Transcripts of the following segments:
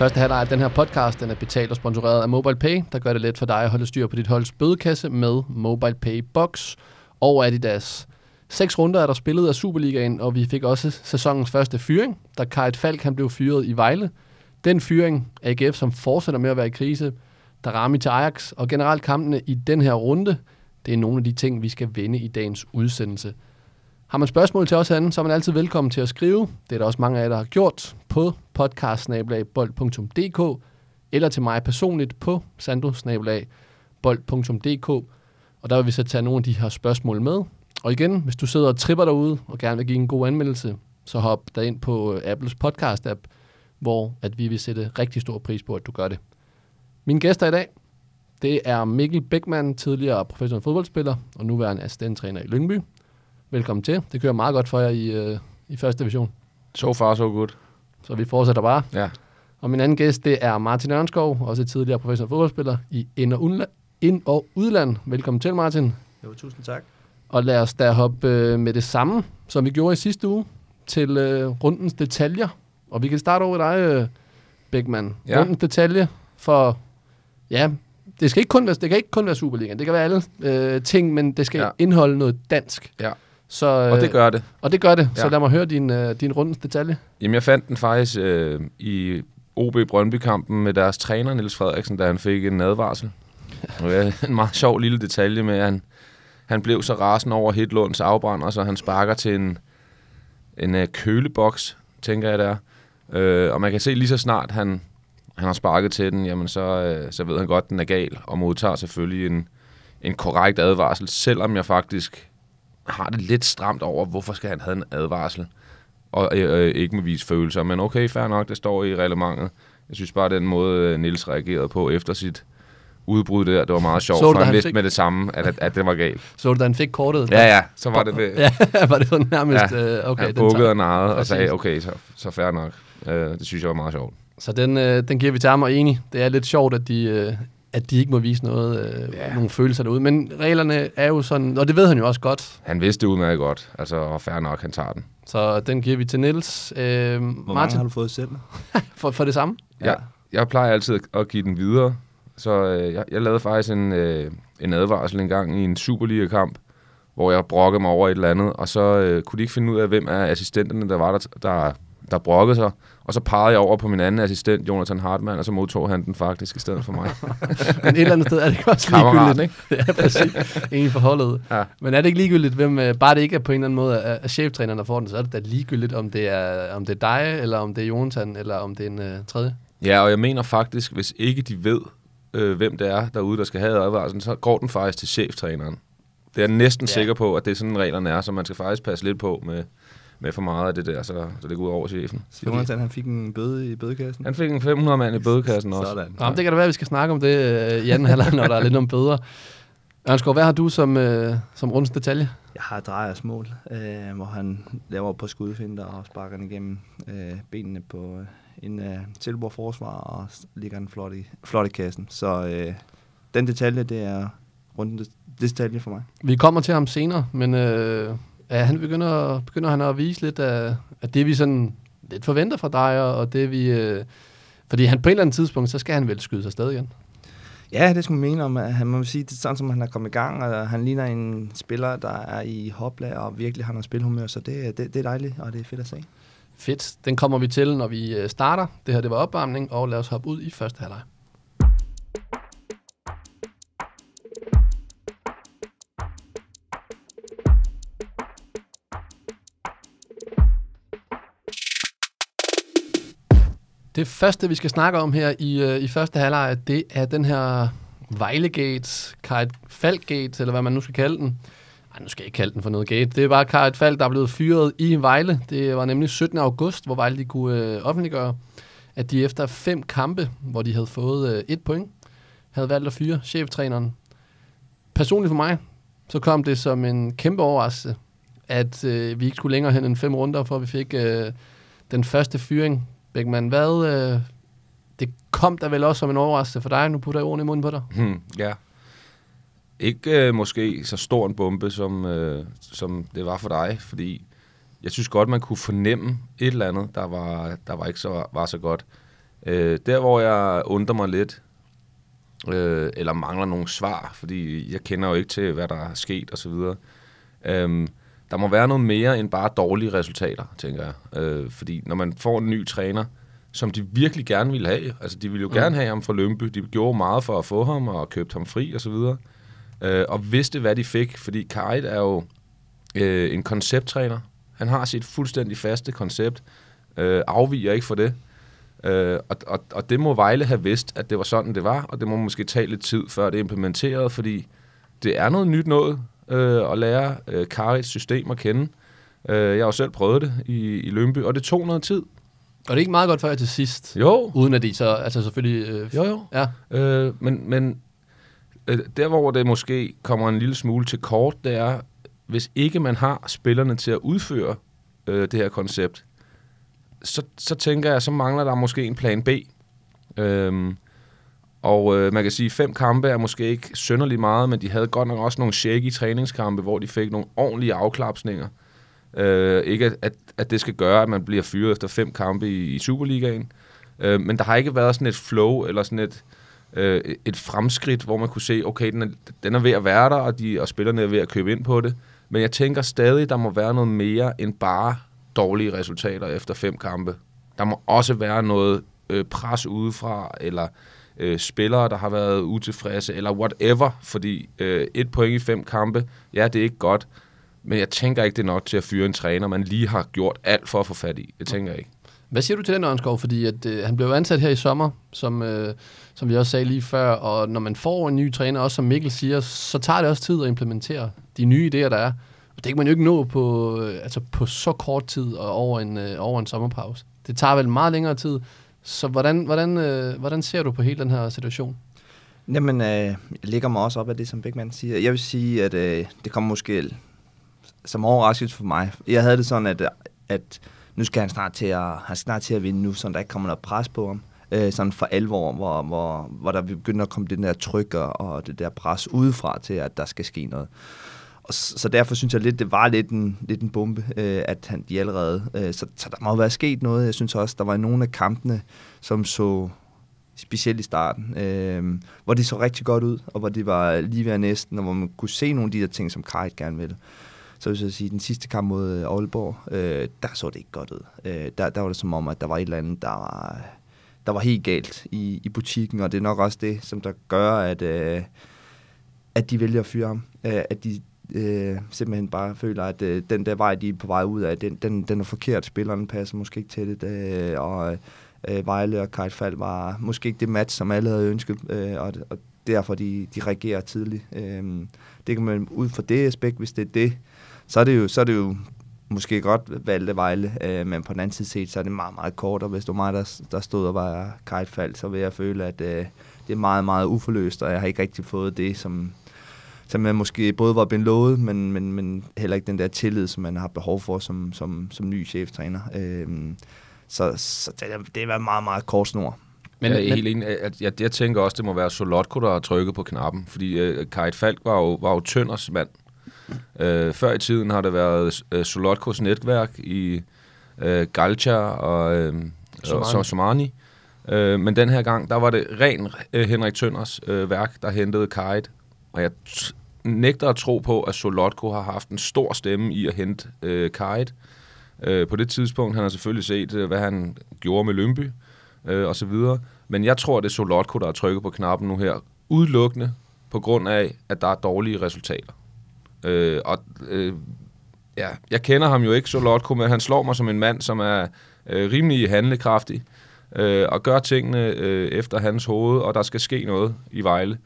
Første halvleg af den her podcast den er betalt og sponsoreret af MobilePay, der gør det let for dig at holde styr på dit holds bødekasse med MobilePay Box og Adidas. Seks runder er der spillet af Superligaen, og vi fik også sæsonens første fyring, da Kajt Falk han blev fyret i Vejle. Den fyring, AGF som fortsætter med at være i krise, der rammer til Ajax, og generelt kampene i den her runde, det er nogle af de ting, vi skal vende i dagens udsendelse. Har man spørgsmål til os herinde, så er man altid velkommen til at skrive. Det er der også mange af jer, der har gjort på podcastsnabelagbold.dk eller til mig personligt på sandosnabelagbold.dk. Og der vil vi så tage nogle af de her spørgsmål med. Og igen, hvis du sidder og tripper derude og gerne vil give en god anmeldelse, så hop der ind på øh, Apples podcast-app, hvor at vi vil sætte rigtig stor pris på, at du gør det. Mine gæster i dag, det er Mikkel Beckmann, tidligere professionel fodboldspiller og nuværende assistenttræner i Lyngby. Velkommen til. Det kører meget godt for jer i, øh, i første division. So far, so good. Så vi fortsætter bare. Ja. Og min anden gæst, det er Martin Ørnskov, også tidligere professionel fodboldspiller i ind- og, udland. ind- og udland. Velkommen til, Martin. Jo, tusind tak. Og lad os da hoppe øh, med det samme, som vi gjorde i sidste uge, til øh, rundens detaljer. Og vi kan starte over dig, øh, Beckmann. Ja. Rundens detalje for, ja, det, skal ikke kun være, det kan ikke kun være Superligaen. Det kan være alle øh, ting, men det skal. Ja. indeholde noget dansk. Ja. Så, øh, Og det gør det. og det gør det. Så Ja. lad mig høre din, øh, din rundens detalje. Jamen, jeg fandt den faktisk øh, i OB Brøndby-kampen med deres træner, Niels Frederiksen, da han fik en advarsel. Det er en meget sjov lille detalje med, at han, han blev så rasende over Hitlunds afbrænder, så han sparker til en, en øh, køleboks, tænker jeg der. Øh, og man kan se lige så snart han, han har sparket til den, jamen så, øh, så ved han godt, den er gal, og modtager selvfølgelig en, en korrekt advarsel, selvom jeg faktisk har det lidt stramt over, hvorfor skal han have en advarsel, og øh, øh, ikke med vise følelser. Men okay, fair nok, det står i reglementet. Jeg synes bare, den måde, øh, Nils reagerede på efter sit udbrud der, det var meget sjovt, Så du, han vidste fik- med det samme, at, at, at det var galt. Så du, da han fik kortet? Ja, ja, så var det det. ja, var det sådan nærmest, Ja, øh, okay. Han den bukkede tager- og narrede og sagde, okay, så, så fair nok. Øh, det synes jeg var meget sjovt. Så den, øh, den giver vi til ham og enig. Det er lidt sjovt, at de, øh, at de ikke må vise noget, øh, Ja. nogle følelser derude. Men reglerne er jo sådan, og det ved han jo også godt. Han vidste det udmærket godt, altså, og fair nok, han tager den. Så den giver vi til Niels. Øh, Hvor mange Martin, har du fået selv? for, for det samme. Jeg, jeg plejer altid at give den videre, så øh, jeg, jeg lavede faktisk en, øh, en advarsel en gang i en Superliga-kamp, hvor jeg brokkede mig over et eller andet, og så øh, kunne de ikke finde ud af, hvem af assistenterne, der var der, der, der brokkede sig. Og så pegede jeg over på min anden assistent, Jonathan Hartmann, og så modtog han den faktisk i stedet for mig. Men et eller andet sted er det også Kammeraten, ligegyldigt. ikke? Ja, præcis. Ingen forholdet. Ja. Men er det ikke ligegyldigt, hvem, øh, bare det ikke er på en eller anden måde af, af cheftræneren, der får den, så er det da ligegyldigt, om det er, om det er dig, eller om det er Jonathan, eller om det er en øh, tredje. Ja, og jeg mener faktisk, hvis ikke de ved, øh, hvem det er derude, der skal have advarslen, så går den faktisk til cheftræneren. Det er jeg næsten ja. sikker på, at det er sådan reglerne er, så man skal faktisk passe lidt på med, med for meget af det der, så, så det går ud over chefen. Jonathan, han fik en bøde i bødekassen. Han fik en 500 mand i bødekassen også. Sådan. Nå, men det kan da være, at vi skal snakke om det i anden halvleg, når der er lidt om bøder. Ørnskov, hvad har du som, øh, som rundens detalje? Jeg har Drejers mål, øh, hvor han laver på skudfinder og sparker den igennem øh, benene på øh, en øh, Tilborg forsvar og ligger den flot i, flot i kassen. Så øh, den detalje, det er runden detalje for mig. Vi kommer til ham senere, men øh, ja, han begynder, begynder han at vise lidt af, af det, vi sådan lidt forventer fra dig, og det vi... Øh, fordi han på et eller andet tidspunkt, så skal han vel skyde sig afsted igen. Ja, det skulle man mene om. at Han må sige, det er sådan, som han er kommet i gang, og han ligner en spiller, der er i hopla og virkelig har noget spilhumør, så det, det, det er dejligt, og det er fedt at se. Fedt. Den kommer vi til, når vi øh, starter. Det her, det var opvarmning, og lad os hoppe ud i første halvleg. Det første, vi skal snakke om her i, øh, i første halvleg, det er den her Vejlegate, Kite Falkgate, eller hvad man nu skal kalde den. Ej, nu skal jeg ikke kalde den for noget gate. Det er bare Kite Falk, der er blevet fyret i Vejle. Det var nemlig 17. august, hvor Vejle de kunne øh, offentliggøre, at de efter fem kampe, hvor de havde fået øh, et point, havde valgt at fyre cheftræneren. Personligt for mig, så kom det som en kæmpe overraskelse, at øh, vi ikke skulle længere hen end fem runder, for vi fik øh, den første fyring. Bækman, hvad... Øh, det kom der vel også som en overraskelse for dig. Nu putter jeg ordene i munden på dig. Hmm, ja. Ikke øh, måske så stor en bombe, som, øh, som det var for dig, fordi jeg synes godt, man kunne fornemme et eller andet, der var, der var ikke så, var så godt. Øh, der, hvor jeg undrer mig lidt, øh, eller mangler nogle svar, fordi jeg kender jo ikke til, hvad der er sket osv., øh, der må være noget mere end bare dårlige resultater, tænker jeg. Øh, fordi når man får en ny træner, som de virkelig gerne ville have, altså de ville jo mm. gerne have ham fra Lømby, de gjorde meget for at få ham og købte ham fri osv., og, øh, og vidste, hvad de fik, fordi Kajt er jo øh, en koncepttræner. Han har sit fuldstændig faste koncept, øh, afviger ikke for det. Øh, og, og, og det må Vejle have vidst, at det var sådan, det var, og det må måske tage lidt tid, før det er implementeret, fordi det er noget nyt noget øh, at lære øh, Karits system at kende. Øh, jeg har jo selv prøvet det i, i Lønby, og det tog noget tid. Og det er ikke meget godt for jer til sidst? Jo. Uden at de så, altså selvfølgelig... Øh, jo, jo. Ja. Øh, men men øh, der, hvor det måske kommer en lille smule til kort, det er, hvis ikke man har spillerne til at udføre øh, det her koncept, så, så tænker jeg, så mangler der måske en plan B. Øhm, og øh, man kan sige, at fem kampe er måske ikke synderlig meget, men de havde godt nok også nogle shaky træningskampe, hvor de fik nogle ordentlige afklapsninger. Øh, ikke at, at det skal gøre, at man bliver fyret efter fem kampe i, i Superligaen. Øh, men der har ikke været sådan et flow, eller sådan et, øh, et fremskridt, hvor man kunne se, okay, den er, den er ved at være der, og, de, og spillerne er ved at købe ind på det. Men jeg tænker stadig, der må være noget mere end bare dårlige resultater efter fem kampe. Der må også være noget øh, pres udefra, eller øh, spillere, der har været utilfredse, eller whatever, fordi øh, et point i fem kampe, ja, det er ikke godt, men jeg tænker ikke, det er nok til at fyre en træner, man lige har gjort alt for at få fat i. Det tænker jeg ikke. Hvad siger du til den, Ørnskov? Fordi at, øh, han blev ansat her i sommer, som, øh, som vi også sagde lige før, og når man får en ny træner, også som Mikkel siger, så tager det også tid at implementere de nye idéer, der er. Og det kan man jo ikke nå på, øh, altså på så kort tid og over en, øh, over en sommerpause. Det tager vel meget længere tid. Så hvordan, hvordan, øh, hvordan ser du på hele den her situation? Jamen, øh, jeg ligger mig også op af det, som Bækman siger. Jeg vil sige, at øh, det kommer måske som overraskelse for mig. Jeg havde det sådan, at, at nu skal han snart til at, han snart til at vinde nu, så der ikke kommer noget pres på ham. Øh, sådan for alvor, hvor, hvor, hvor der begynder at komme det der tryk og, og det der pres udefra til, at der skal ske noget. Og så, så derfor synes jeg lidt, det var lidt en, lidt en bombe, øh, at han, de allerede... Øh, så, så der må være sket noget. Jeg synes også, der var nogle af kampene, som så specielt i starten, øh, hvor de så rigtig godt ud, og hvor de var lige ved næsten, og hvor man kunne se nogle af de der ting, som Kajt gerne ville. Så hvis jeg sige, den sidste kamp mod øh, Aalborg, øh, der så det ikke godt ud. Øh, der, der var det som om, at der var et eller andet, der var, der var helt galt i, i butikken, og det er nok også det, som der gør, at, øh, at de vælger at fyre ham. Øh, at de øh, simpelthen bare føler, at øh, den der vej, de er på vej ud af, den, den, den er forkert. Spillerne passer måske ikke til det, øh, og øh, Vejle og Kajt Fald var måske ikke det match, som alle havde ønsket, øh, og, og derfor de, de reagerer tidligt. Øh, det kan man ud fra det aspekt, hvis det er det, så er det jo, så er det jo måske godt valgte Vejle, øh, men på den anden side set, så er det meget, meget kort, og hvis du mig, der, der stod og var kajtfald, så vil jeg føle, at øh, det er meget, meget uforløst, og jeg har ikke rigtig fået det, som, som jeg måske både var blevet lovet, men, men, men heller ikke den der tillid, som man har behov for som, som, som ny cheftræner. Øh, så så det, det er meget, meget kort snor. Men, jeg er helt enig. At jeg, jeg tænker også, det må være Solotko, der har trykket på knappen, fordi uh, Kajt Falk var jo, var jo Tønders mand. Uh, før i tiden har det været uh, Solotkos netværk i uh, Galcha og, uh, Somani. og Somani. Uh, men den her gang, der var det ren uh, Henrik Tønders uh, værk, der hentede Kajt. Og jeg nægter at tro på, at Solotko har haft en stor stemme i at hente øh, Kajt. Øh, på det tidspunkt, han har selvfølgelig set, øh, hvad han gjorde med Lønby øh, og så videre. Men jeg tror, det er Solotko, der har trykket på knappen nu her, udelukkende på grund af, at der er dårlige resultater. Øh, og øh, ja, jeg kender ham jo ikke Solotko, men han slår mig som en mand, som er øh, rimelig handlekraftig øh, og gør tingene øh, efter hans hoved, og der skal ske noget i Vejle.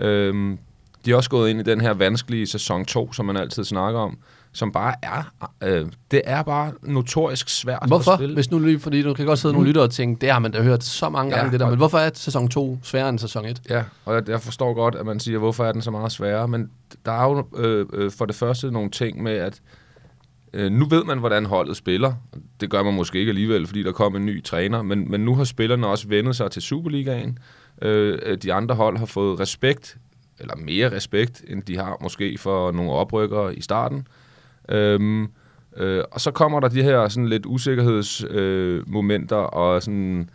Øh, de er også gået ind i den her vanskelige sæson 2, som man altid snakker om, som bare er, øh, det er bare notorisk svært hvorfor? at spille. Hvis nu lige, fordi du kan godt sidde nogle lyttere og tænke, det har man da hørt så mange gange, ja, det der, men hvorfor er sæson 2 sværere end sæson 1? Ja, og jeg, jeg forstår godt, at man siger, hvorfor er den så meget sværere, men der er jo øh, øh, for det første nogle ting med, at øh, nu ved man, hvordan holdet spiller. Det gør man måske ikke alligevel, fordi der kom en ny træner, men, men nu har spillerne også vendet sig til Superligaen. Øh, de andre hold har fået respekt, eller mere respekt, end de har måske for nogle oprykkere i starten. Øhm, øh, og så kommer der de her sådan lidt usikkerhedsmomenter øh, og sådan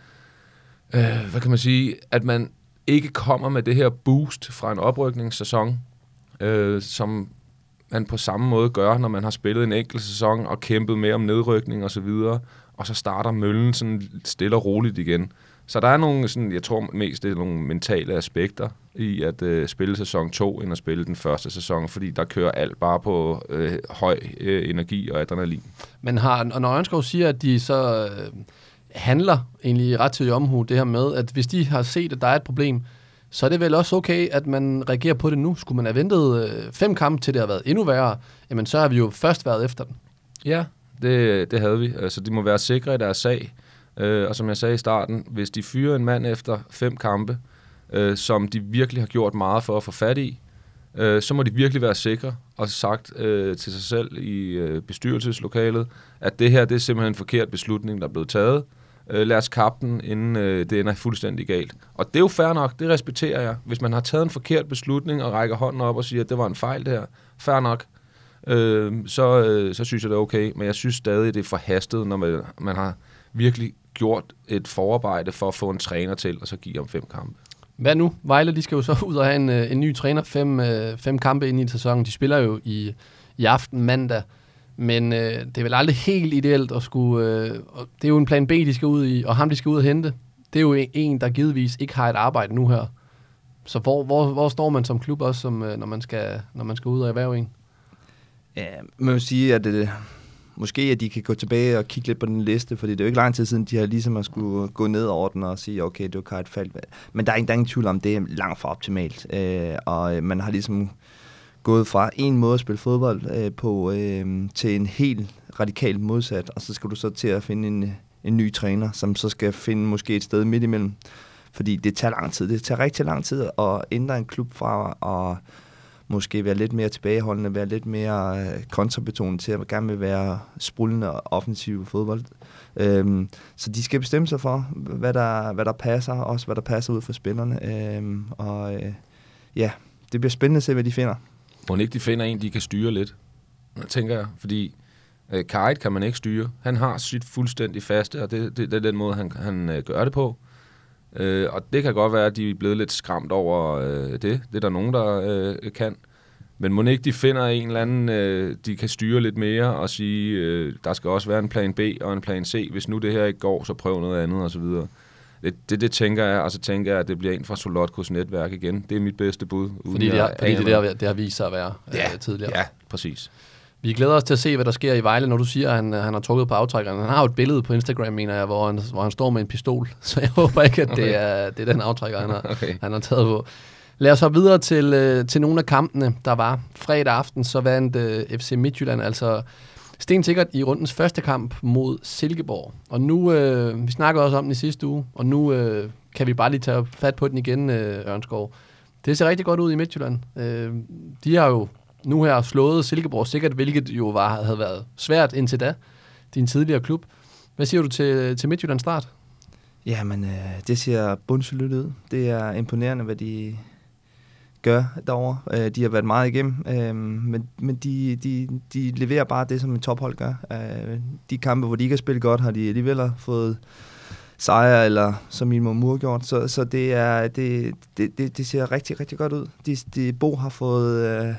øh, hvad kan man sige, at man ikke kommer med det her boost fra en oprykningssæson, øh, som man på samme måde gør, når man har spillet en enkelt sæson og kæmpet med om nedrykning og så videre, og så starter møllen sådan stille og roligt igen. Så der er nogle, sådan, jeg tror mest, det er nogle mentale aspekter i at øh, spille sæson 2, end at spille den første sæson, fordi der kører alt bare på øh, høj øh, energi og adrenalin. Men har, og når Ørnskov siger, at de så øh, handler egentlig ret til omhu, det her med, at hvis de har set, at der er et problem, så er det vel også okay, at man reagerer på det nu. Skulle man have ventet øh, fem kampe til det har været endnu værre, jamen så har vi jo først været efter den. Ja, det, det havde vi. Altså, de må være sikre i deres sag. Øh, og som jeg sagde i starten, hvis de fyrer en mand efter fem kampe, øh, som de virkelig har gjort meget for at få fat i, øh, så må de virkelig være sikre og sagt øh, til sig selv i øh, bestyrelseslokalet, at det her det er simpelthen en forkert beslutning, der er blevet taget. Øh, lad os kappe den, inden øh, det ender fuldstændig galt. Og det er jo fair nok, det respekterer jeg. Hvis man har taget en forkert beslutning og rækker hånden op og siger, at det var en fejl det her, fair nok, øh, så, øh, så synes jeg, det er okay. Men jeg synes stadig, det er forhastet, når man, man har virkelig gjort et forarbejde for at få en træner til, og så give ham fem kampe. Hvad nu? Vejle, de skal jo så ud og have en, øh, en ny træner, fem, øh, fem kampe ind i sæsonen. De spiller jo i, i aften mandag, men øh, det er vel aldrig helt ideelt at skulle... Øh, det er jo en plan B, de skal ud i, og ham, de skal ud og hente, det er jo en, der givetvis ikke har et arbejde nu her. Så hvor, hvor, hvor står man som klub også, som, øh, når, man skal, når man skal ud og erhverve en? Ja, man vil sige, at det, måske at de kan gå tilbage og kigge lidt på den liste, fordi det er jo ikke lang tid siden, de har ligesom at skulle gå ned over den og sige, okay, det var et fald. Men der er, ingen, der er ingen tvivl om, det er langt fra optimalt. Øh, og øh, man har ligesom gået fra en måde at spille fodbold øh, på øh, til en helt radikalt modsat, og så skal du så til at finde en, en ny træner, som så skal finde måske et sted midt imellem. Fordi det tager lang tid. Det tager rigtig lang tid at ændre en klub fra og måske være lidt mere tilbageholdende, være lidt mere øh, kontrabetonet til at gerne vil være sprullende og offensiv fodbold. Øhm, så de skal bestemme sig for, hvad der, hvad der passer, også hvad der passer ud for spillerne. Øhm, og øh, ja, det bliver spændende at se, hvad de finder. Må ikke de finder en, de kan styre lidt, tænker jeg. Fordi øh, Kajt kan man ikke styre. Han har sit fuldstændig faste, og det, det, det er den måde, han, han øh, gør det på. Øh, og det kan godt være, at de er blevet lidt skræmt over øh, det. Det er der nogen, der øh, kan. Men må ikke de finder en eller anden, øh, de kan styre lidt mere og sige, øh, der skal også være en plan B og en plan C. Hvis nu det her ikke går, så prøv noget andet osv. Det, det, det tænker jeg, og så tænker jeg, at det bliver en fra Solotkos netværk igen. Det er mit bedste bud. Fordi, det, er, fordi det, der, det har vist sig at være ja, øh, tidligere. Ja, præcis. Vi glæder os til at se, hvad der sker i Vejle, når du siger, at han, han har trukket på aftrækkeren. Han har jo et billede på Instagram, mener jeg, hvor han, hvor han står med en pistol. Så jeg håber ikke, at det er, det er den aftrækker, han har, okay. han har taget på. Lad os hoppe videre til, øh, til nogle af kampene, der var. Fredag aften, så vandt øh, FC Midtjylland, altså stensikkert i rundens første kamp mod Silkeborg. Og nu, øh, vi snakkede også om den i sidste uge, og nu øh, kan vi bare lige tage fat på den igen, øh, Ørnskov. Det ser rigtig godt ud i Midtjylland. Øh, de har jo nu her slået Silkeborg sikkert, hvilket jo var, havde været svært indtil da, din tidligere klub. Hvad siger du til, til Midtjylland start? Jamen, øh, det ser bundselyt ud. Det er imponerende, hvad de, gør derovre. Øh, de har været meget igennem, øh, men, men de, de, de leverer bare det, som en tophold gør. Øh, de kampe, hvor de ikke har spillet godt, har de alligevel fået sejre, eller som minimum gjort. Så, så det, er, det, det, det, det ser rigtig, rigtig godt ud. De, de, Bo har fået øh,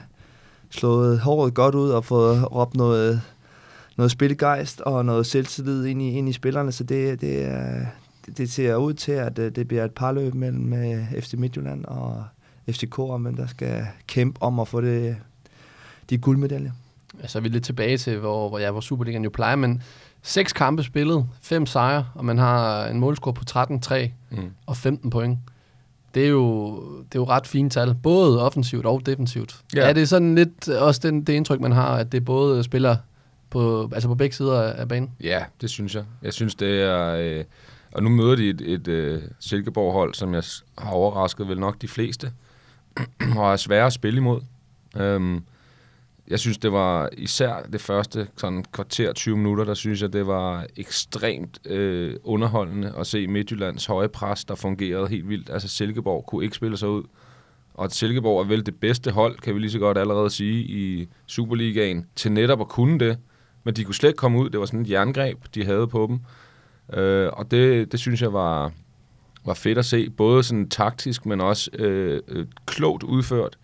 slået håret godt ud og fået råbt noget, noget spillegejst og noget selvtillid ind i, ind i spillerne, så det, det, er, det ser ud til, at øh, det bliver et parløb mellem øh, FC Midtjylland og FCK, hvem der skal kæmpe om at få det, de guldmedaljer. Altså, vi er lidt tilbage til, hvor, hvor, ja, hvor Superligaen jo plejer, men seks kampe spillet, fem sejre, og man har en målscore på 13-3 mm. og 15 point. Det er, jo, det er jo ret fine tal, både offensivt og defensivt. Ja. Er det sådan lidt også den, det indtryk, man har, at det både spiller på, altså på begge sider af banen? Ja, det synes jeg. Jeg synes, det er... Øh, og nu møder de et, et, uh, Silkeborg-hold, som jeg har overrasket vel nok de fleste. og er svære at spille imod. Øhm, jeg synes, det var især det første sådan kvarter 20 minutter, der synes jeg, det var ekstremt øh, underholdende at se Midtjyllands høje pres, der fungerede helt vildt. Altså Silkeborg kunne ikke spille sig ud. Og Silkeborg er vel det bedste hold, kan vi lige så godt allerede sige, i Superligaen, til netop at kunne det. Men de kunne slet ikke komme ud. Det var sådan et jerngreb, de havde på dem. Øh, og det, det synes jeg var, var fedt at se, både sådan taktisk, men også øh, øh, klogt udført.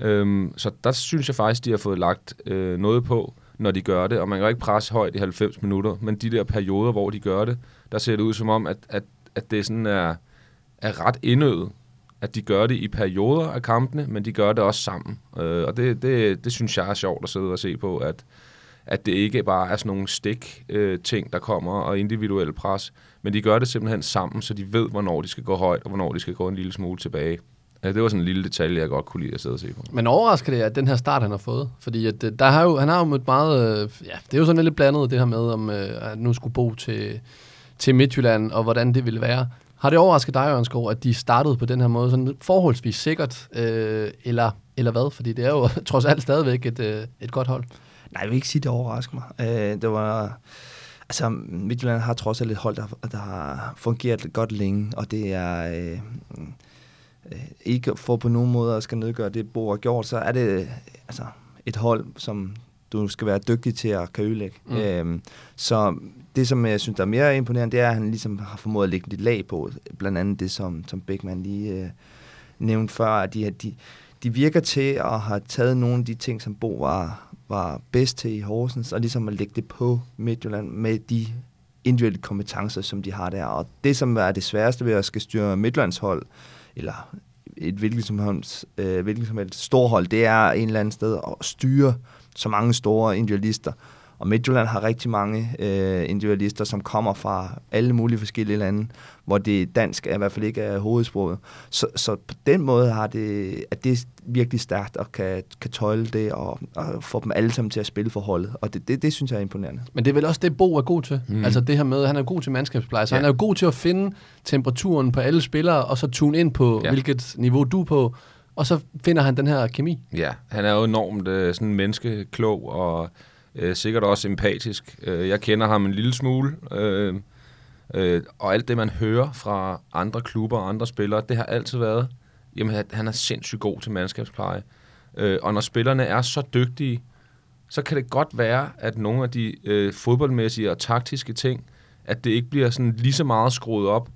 Øhm, så der synes jeg faktisk, de har fået lagt øh, noget på, når de gør det, og man kan jo ikke presse højt i 90 minutter, men de der perioder, hvor de gør det, der ser det ud som om, at, at, at det sådan er, er ret indøvet, at de gør det i perioder af kampene, men de gør det også sammen. Øh, og det, det, det synes jeg er sjovt at sidde og se på, at, at det ikke bare er sådan nogle stik øh, ting, der kommer, og individuelle pres, men de gør det simpelthen sammen, så de ved, hvornår de skal gå højt, og hvornår de skal gå en lille smule tilbage. Ja, det var sådan en lille detalje, jeg godt kunne lide at sidde og se på. Men overrasker det, at den her start, han har fået? Fordi at, øh, der har jo, han har jo mødt meget... Øh, ja, det er jo sådan lidt blandet, det her med, om øh, at nu skulle bo til, til Midtjylland, og hvordan det ville være. Har det overrasket dig, Ørnskov, at de startede på den her måde, sådan forholdsvis sikkert, øh, eller, eller hvad? Fordi det er jo trods alt stadigvæk et, øh, et godt hold. Nej, jeg vil ikke sige, det overrasker mig. Øh, det var... Altså, Midtjylland har trods alt et hold, der, der har fungeret godt længe, og det er... Øh, ikke for på nogen måde at skal nedgøre det, Bo har gjort, så er det altså, et hold, som du skal være dygtig til at kan ødelægge. Mm. Øhm, så det, som jeg synes, der er mere imponerende, det er, at han ligesom har formået at lægge lidt lag på. Blandt andet det, som, som Beckmann lige øh, nævnte før, at de, de, de virker til at have taget nogle af de ting, som Bo var, var bedst til i Horsens, og ligesom at lægge det på Midtjylland med de individuelle kompetencer, som de har der. Og det, som er det sværeste ved at skal styre Midtjyllands hold, eller et hvilket som helst, øh, hvilket som helst storhold, det er en eller anden sted at styre så mange store individualister. Og Midtjylland har rigtig mange øh, individualister, som kommer fra alle mulige forskellige lande, hvor det dansk er i hvert fald ikke er hovedsproget. Så, så på den måde har det, at det virkelig stærkt og kan, kan tøjle det og, og få dem alle sammen til at spille for holdet. Og det, det, det synes jeg er imponerende. Men det er vel også det, Bo er god til. Mm. Altså det her med, at han er god til mandskabspleje. Så ja. han er jo god til at finde temperaturen på alle spillere, og så tune ind på, ja. hvilket niveau du er på. Og så finder han den her kemi. Ja, han er jo enormt øh, sådan menneskeklog og øh, sikkert også empatisk. Øh, jeg kender ham en lille smule. Øh, øh, og alt det, man hører fra andre klubber og andre spillere, det har altid været, jamen han er sindssygt god til mandskabspleje. Øh, og når spillerne er så dygtige, så kan det godt være, at nogle af de øh, fodboldmæssige og taktiske ting, at det ikke bliver sådan lige så meget skruet op,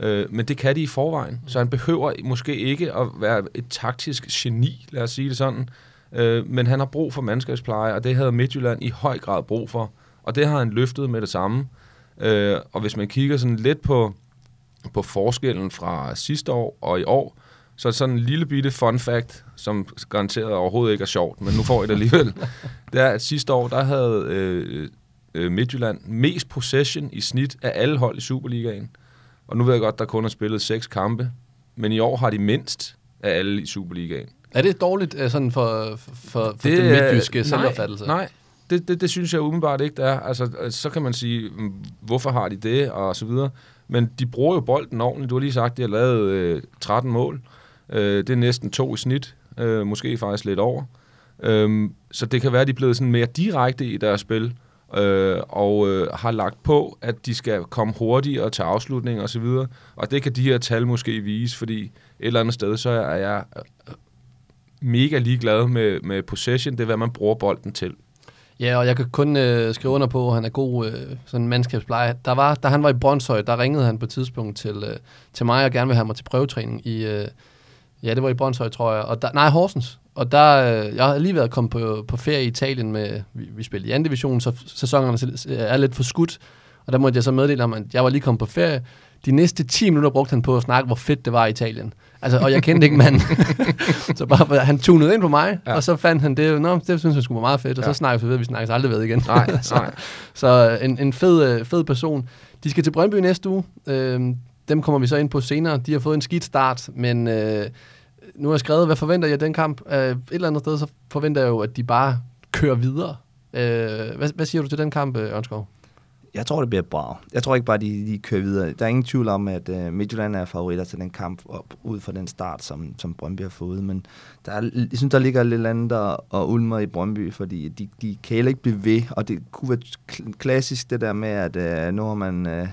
øh, men det kan de i forvejen. Så han behøver måske ikke at være et taktisk geni, lad os sige det sådan, øh, men han har brug for mandskabspleje, og det havde Midtjylland i høj grad brug for, og det har han løftet med det samme. Øh, og hvis man kigger sådan lidt på, på forskellen fra sidste år og i år, så sådan en lille bitte fun fact, som garanteret overhovedet ikke er sjovt, men nu får I det alligevel. det er, at sidste år, der havde øh, øh, Midtjylland mest possession i snit af alle hold i Superligaen. Og nu ved jeg godt, der kun har spillet seks kampe, men i år har de mindst af alle i Superligaen. Er det dårligt øh, sådan for, for, for det, den midtjyske selvopfattelse? Nej, det, det, det synes jeg umiddelbart ikke, det er. Altså, så kan man sige, mm, hvorfor har de det, og så videre. Men de bruger jo bolden ordentligt. Du har lige sagt, at de har lavet øh, 13 mål. Øh, det er næsten to i snit. Øh, måske faktisk lidt over. Øh, så det kan være, at de er blevet sådan mere direkte i deres spil, øh, og øh, har lagt på, at de skal komme hurtigere til afslutning og så videre. Og det kan de her tal måske vise, fordi et eller andet sted, så er jeg mega ligeglad med, med possession. Det er, hvad man bruger bolden til. Ja, og jeg kan kun øh, skrive under på, at han er god øh, sådan mandskabspleje. Der var, da han var i Brøndshøj, der ringede han på et tidspunkt til, øh, til mig og gerne vil have mig til prøvetræning i... Øh, ja, det var i Brøndshøj, tror jeg. Og der, nej, Horsens. Og der, øh, jeg har lige været kommet på, på ferie i Italien med... Vi, vi spillede i anden division, så sæsonerne øh, er lidt for skudt. Og der måtte jeg så meddele ham, at jeg var lige kommet på ferie. De næste 10 minutter brugte han på at snakke, hvor fedt det var i Italien. Altså, og jeg kendte ikke manden. så bare, han tunede ind på mig, ja. og så fandt han det. Nå, det synes jeg skulle være meget fedt. Og ja. så snakkede vi ved, vi snakkes aldrig ved igen. Nej, så, nej. så en, en fed, øh, fed person. De skal til Brøndby næste uge. Øhm, dem kommer vi så ind på senere. De har fået en skidt start, men øh, nu har jeg skrevet, hvad forventer jeg den kamp? Øh, et eller andet sted, så forventer jeg jo, at de bare kører videre. Øh, hvad, hvad siger du til den kamp, Ørnskov? Jeg tror, det bliver bra. Jeg tror ikke bare, de, de kører videre. Der er ingen tvivl om, at øh, Midtjylland er favoritter til den kamp, op, ud fra den start, som, som Brøndby har fået. Men der er, jeg synes, der ligger lidt andet der og ulmer i Brøndby, fordi de, de kan heller ikke blive ved. Og det kunne være klassisk det der med, at øh, nu har man øh,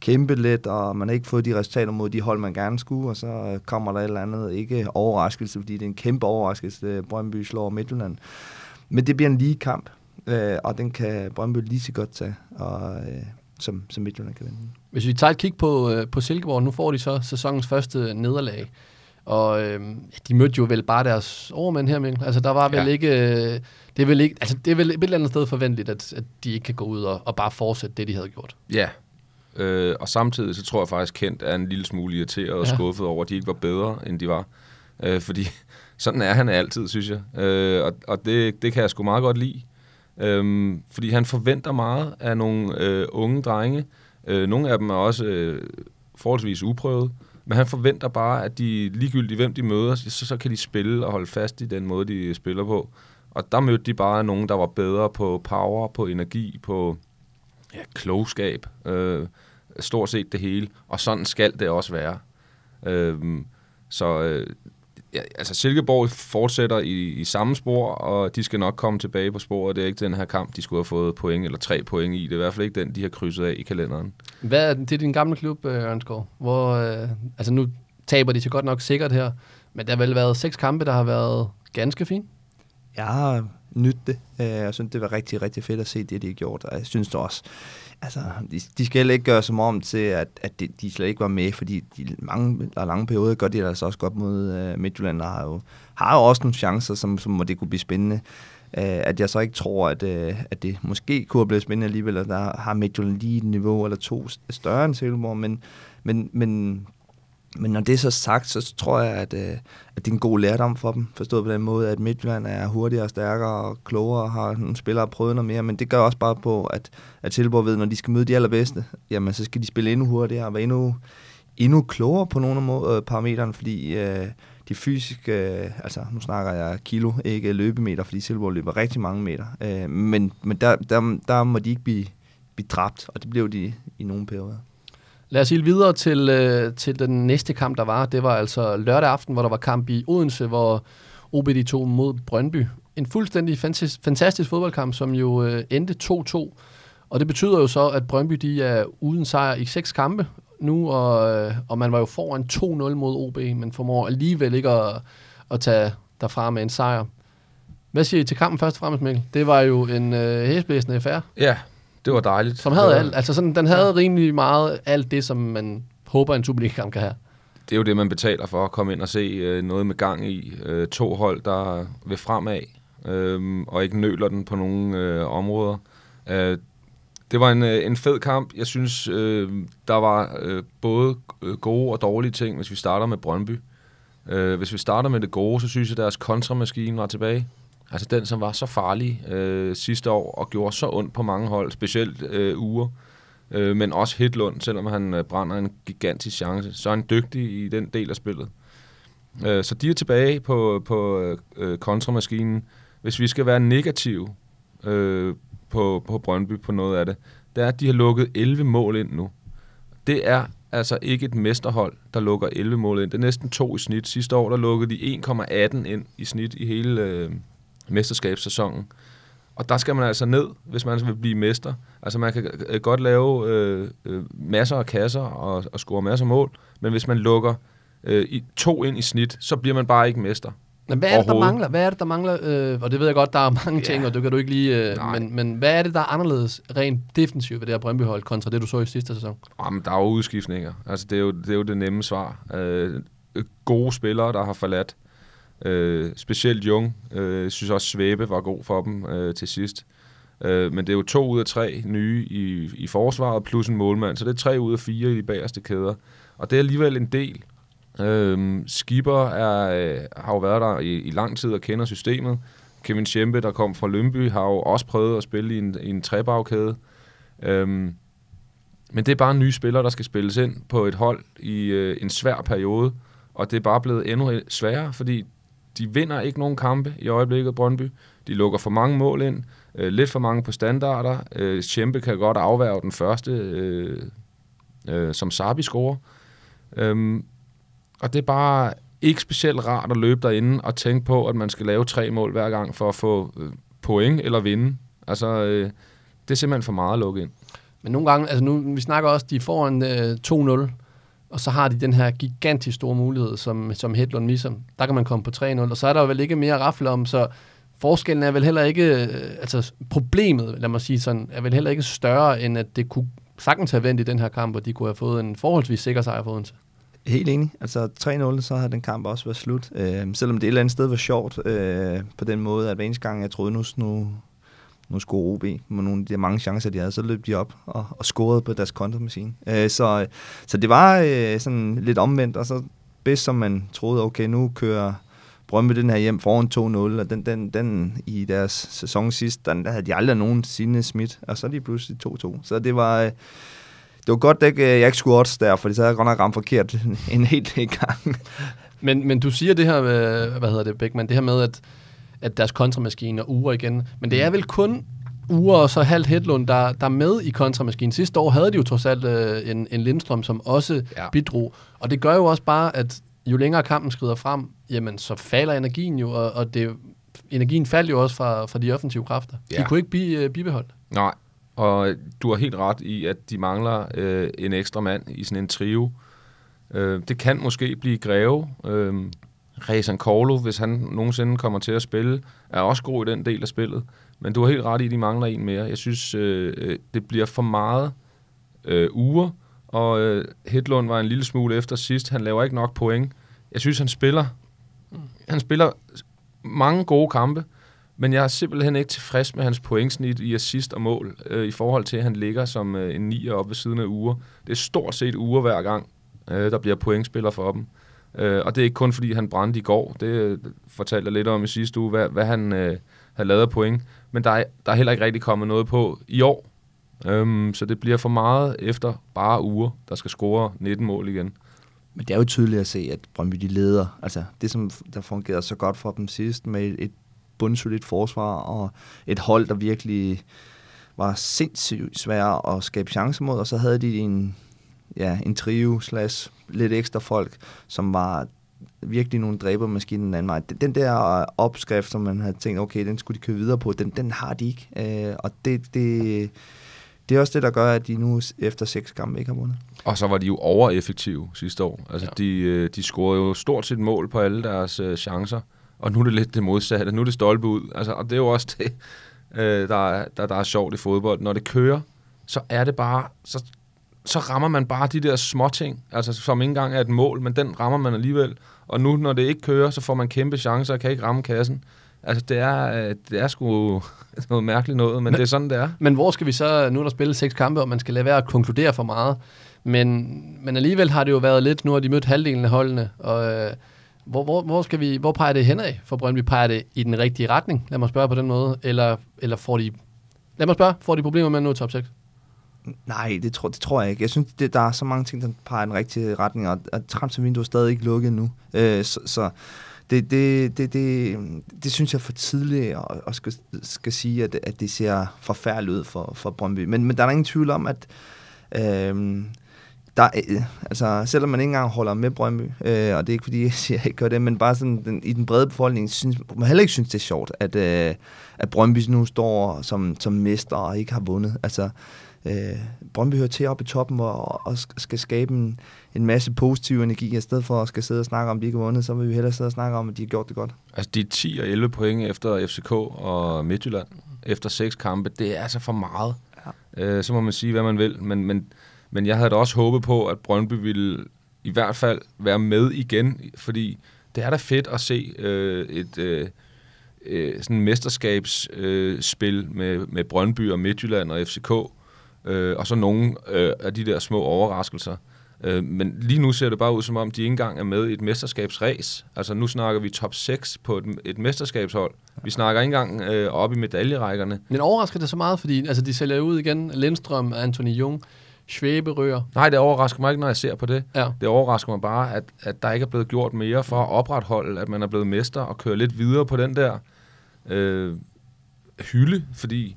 kæmpet lidt, og man har ikke fået de resultater mod de hold, man gerne skulle, og så øh, kommer der et eller andet ikke overraskelse, fordi det er en kæmpe overraskelse, Brøndby slår Midtjylland. Men det bliver en lige kamp øh, og den kan Brøndby lige så godt tage. Og, øh, som, som Midtjylland kan vinde. Hvis vi tager et kig på, øh, på Silkeborg, nu får de så sæsonens første nederlag. Og øh, de mødte jo vel bare deres overmænd her, Mikkel. Altså, der var vel Ja. ikke... Øh, det er vel ikke... Altså, det er vel et eller andet sted forventeligt, at, at de ikke kan gå ud og, og bare fortsætte det, de havde gjort. Ja. Øh, og samtidig så tror jeg faktisk, Kent er en lille smule irriteret og Ja. skuffet over, at de ikke var bedre, end de var. Øh, fordi sådan er han altid, synes jeg. Øh, og og det, det kan jeg sgu meget godt lide. Øh, fordi han forventer meget af nogle øh, unge drenge. Øh, nogle af dem er også øh, forholdsvis uprøvet. Men han forventer bare, at de ligegyldigt hvem de møder, så, så kan de spille og holde fast i den måde, de spiller på. Og der mødte de bare nogen, der var bedre på power, på energi, på ja, klogskab, øh, stort set det hele. Og sådan skal det også være. Øh, så øh, ja, altså Silkeborg fortsætter i, i samme spor, og de skal nok komme tilbage på sporet. Det er ikke den her kamp, de skulle have fået point eller tre point i. Det er i hvert fald ikke den, de har krydset af i kalenderen. Hvad er, det er din gamle klub, øh, Ørnskov, hvor... Øh, altså, nu taber de så godt nok sikkert her, men der har vel været seks kampe, der har været ganske fint. Jeg har nydt det. Øh, Jeg synes, det var rigtig, rigtig fedt at se det, de har gjort. Og jeg synes det også, altså, de, de skal heller ikke gøre som om til, at, at de, de slet ikke var med, fordi de mange, der lange perioder gør de altså også godt mod øh, Midtjylland, der har jo, har jo også nogle chancer, som, som må det kunne blive spændende. Øh, at jeg så ikke tror, at, øh, at det måske kunne have blevet spændende alligevel, og der har Midtjylland lige et niveau eller to større end Silkeborg, men, men, men men når det er så sagt, så tror jeg, at, øh, at det er en god lærdom for dem. Forstået på den måde, at Midtjylland er hurtigere, stærkere og klogere og har nogle spillere prøvet noget mere. Men det gør også bare på, at, at Tilborg ved, når de skal møde de allerbedste, jamen så skal de spille endnu hurtigere og være endnu, endnu klogere på nogle af må- øh, parametrene, fordi øh, de fysiske, øh, altså nu snakker jeg kilo, ikke løbemeter, fordi Silborg løber rigtig mange meter. Øh, men men der, der, der må de ikke blive, blive dræbt, og det blev de i nogle perioder. Lad os ilde videre til, øh, til den næste kamp, der var. Det var altså lørdag aften, hvor der var kamp i Odense, hvor OB de tog mod Brøndby. En fuldstændig fantastisk, fantastisk fodboldkamp, som jo øh, endte 2-2. Og det betyder jo så, at Brøndby de er uden sejr i seks kampe nu, og, øh, og man var jo foran 2-0 mod OB, men formår alligevel ikke at, at tage derfra med en sejr. Hvad siger I til kampen først og fremmest, Mikkel? Det var jo en øh, hæsblæsende affære, Ja, det var dejligt. som havde alt. Altså sådan, den havde rimelig meget alt det, som man håber, en Superliga-kamp kan have. det er jo det, man betaler for at komme ind og se øh, noget med gang i. Øh, to hold, der vil fremad, øh, og ikke nøler den på nogle øh, områder. Øh, det var en, øh, en fed kamp. Jeg synes, øh, der var øh, både øh, gode og dårlige ting, hvis vi starter med Brøndby. Øh, hvis vi starter med det gode, så synes jeg, at deres kontramaskine var tilbage. Altså den, som var så farlig øh, sidste år og gjorde så ondt på mange hold, specielt øh, uger. Øh, men også Hitlund, selvom han øh, brænder en gigantisk chance, så er han dygtig i den del af spillet. Øh, så de er tilbage på, på øh, kontramaskinen. Hvis vi skal være negative øh, på, på Brøndby på noget af det, det er, at de har lukket 11 mål ind nu. Det er altså ikke et mesterhold, der lukker 11 mål ind. Det er næsten to i snit. Sidste år, der lukkede de 1,18 ind i snit i hele øh, mesterskabssæsonen. Og der skal man altså ned, hvis man vil blive mester. Altså man kan øh, godt lave øh, øh, masser af kasser og, og score masser af mål, men hvis man lukker øh, i, to ind i snit, så bliver man bare ikke mester. Men hvad er det, der mangler? Hvad er det, der mangler? Øh, og det ved jeg godt, der er mange ting, Ja. og det kan du ikke lige... Øh, Nej. men, men hvad er det, der er anderledes rent defensivt ved det her Brøndby-hold, kontra det, du så i sidste sæson? Jamen, der er jo udskiftninger. Altså, det er jo det, er jo det nemme svar. Øh, gode spillere, der har forladt. Øh, Øh, specielt Jung. Øh, synes også, Svæbe var god for dem øh, til sidst. Øh, men det er jo to ud af tre nye i, i forsvaret, plus en målmand. Så det er tre ud af fire i de bagerste kæder. Og det er alligevel en del. Øh, Skipper er, øh, har jo været der i, i lang tid og kender systemet. Kevin Schempe, der kom fra Lønby, har jo også prøvet at spille i en, i en trebagkæde. Øhm, men det er bare nye spillere, der skal spilles ind på et hold i øh, en svær periode, og det er bare blevet endnu sværere, fordi de vinder ikke nogen kampe i øjeblikket, Brøndby. De lukker for mange mål ind, øh, lidt for mange på standarder. Øh, Schempe kan godt afværge den første, øh, øh, som Sabi scorer. Øhm, og det er bare ikke specielt rart at løbe derinde og tænke på, at man skal lave tre mål hver gang for at få øh, point eller vinde. Altså, øh, det er simpelthen for meget at lukke ind. Men nogle gange, altså nu, vi snakker også, de får en øh, 2-0, og så har de den her gigantisk store mulighed, som, som Hedlund misser. Der kan man komme på 3-0, og så er der jo vel ikke mere at om, så forskellen er vel heller ikke, øh, altså problemet, lad mig sige sådan, er vel heller ikke større, end at det kunne sagtens have vendt i den her kamp, og de kunne have fået en forholdsvis sikker sejr for Odense. Helt enig. Altså 3-0, så har den kamp også været slut. Øh, selvom det et eller andet sted var sjovt øh, på den måde, at hver eneste gang, jeg troede, nu, nu, nu skulle OB med nogle af de mange chancer, de havde, så løb de op og, og scorede på deres kontomaskine. Øh, så, så det var øh, sådan lidt omvendt, og så bedst som man troede, okay, nu kører Brøndby den her hjem foran 2-0, og den, den, den i deres sæson sidst, den, der havde de aldrig nogensinde smidt, og så er de pludselig 2-2. Så det var, øh, det var godt, at øh, jeg ikke skulle odds der, for så havde jeg godt nok ramt forkert en hel del gang. Men, men du siger det her, med, hvad hedder det, Beckmann, det her med, at, at deres kontramaskine og uger igen, men det er vel kun uger og så halvt Hedlund, der, der er med i kontramaskinen. Sidste år havde de jo trods alt øh, en, en Lindstrøm, som også ja. bidrog. Og det gør jo også bare, at jo længere kampen skrider frem, jamen så falder energien jo, og, og det, energien faldt jo også fra, fra de offensive kræfter. Ja. De kunne ikke bi, øh, bibeholde. Nej, og du har helt ret i, at de mangler øh, en ekstra mand i sådan en trio. Øh, det kan måske blive Greve. Øh, Rezan Korlo, hvis han nogensinde kommer til at spille, er også god i den del af spillet. Men du har helt ret i, at de mangler en mere. Jeg synes, øh, øh, det bliver for meget øh, uger, og øh, Hedlund var en lille smule efter sidst. Han laver ikke nok point. Jeg synes, han spiller, han spiller mange gode kampe, men jeg er simpelthen ikke tilfreds med hans pointsnit i assist og mål, øh, i forhold til, at han ligger som øh, en nier oppe ved siden af uger. Det er stort set uger hver gang, øh, der bliver pointspiller for dem. Øh, og det er ikke kun, fordi han brændte i går. Det øh, fortalte jeg lidt om i sidste uge, hvad, hvad han øh, havde lavet af point. Men der er, der er heller ikke rigtig kommet noget på i år. Øhm, så det bliver for meget efter bare uger, der skal score 19 mål igen. Men det er jo tydeligt at se, at Brøndby de leder. Altså det, som der fungerede så godt for dem sidst med et, et bundsolidt forsvar og et hold, der virkelig var sindssygt svære at skabe chancer mod, og så havde de en, ja, en trio slash lidt ekstra folk, som var virkelig nogle dræbermaskiner den anden vej. Den der opskrift, som man havde tænkt, okay, den skulle de køre videre på, den, den har de ikke. Øh, og det, det, det er også det, der gør, at de nu efter seks kampe ikke har vundet. Og så var de jo overeffektive sidste år. Altså, ja. de, øh, de scorede jo stort set mål på alle deres uh, chancer, og nu er det lidt det modsatte. Nu er det stolpe ud. Altså, og det er jo også det, uh, der, er, der, der er sjovt i fodbold. Når det kører, så er det bare... Så, så rammer man bare de der små ting, altså som ikke engang er et mål, men den rammer man alligevel. Og nu, når det ikke kører, så får man kæmpe chancer og kan ikke ramme kassen. Altså, det er, det er sgu noget mærkeligt noget, men, men det er sådan, det er. Men hvor skal vi så, nu er der spillet seks kampe, og man skal lade være at konkludere for meget, men, men alligevel har det jo været lidt, nu har de mødt halvdelen af holdene, og øh, hvor, hvor, hvor, skal vi, hvor peger det henad for Brøndby? Peger det i den rigtige retning? Lad mig spørge på den måde. Eller, eller får de, lad mig spørge, får de problemer med at nå top 6? Nej, det tror, det tror jeg ikke. Jeg synes, det, der er så mange ting, der peger i den rigtige retning, og, og transfervinduet er stadig ikke lukket nu. Øh, så, så det, det, det, det, det synes jeg er for tidligt at, at skal, skal sige, at, at det ser forfærdeligt ud for, for Brøndby. Men, men der er ingen tvivl om, at øh, der, øh, altså, selvom man ikke engang holder med Brøndby, øh, og det er ikke fordi, jeg siger, at jeg ikke gør det, men bare sådan, den, i den brede befolkning, synes, man heller ikke synes, det er sjovt, at, øh, at Brøndby nu står som, som mester og ikke har vundet. Altså, øh, Brøndby hører til op i toppen og, og skal skabe en, en masse positiv energi, i stedet for at skal sidde og snakke om, de ikke har vundet, så vil vi hellere sidde og snakke om, at de har gjort det godt. Altså de 10 og 11 point efter FCK og Midtjylland, efter seks kampe, det er altså for meget. Ja. Øh, så må man sige, hvad man vil, men, men, men jeg havde da også håbet på, at Brøndby ville i hvert fald være med igen, fordi det er da fedt at se øh, et... Øh, øh, sådan mesterskabsspil øh, med, med Brøndby og Midtjylland og FCK, øh, og så nogle øh, af de der små overraskelser. Øh, men lige nu ser det bare ud, som om de ikke engang er med i et mesterskabsræs. Altså nu snakker vi top 6 på et, et mesterskabshold. Vi snakker ikke engang øh, op i medaljerækkerne. Men overrasker det så meget, fordi altså, de sælger ud igen. Lindstrøm, Anthony Jung, Schweberøer. Nej, det overrasker mig ikke, når jeg ser på det. Ja. Det overrasker mig bare, at, at der ikke er blevet gjort mere for at opretholde, at man er blevet mester og køre lidt videre på den der øh, hylde, fordi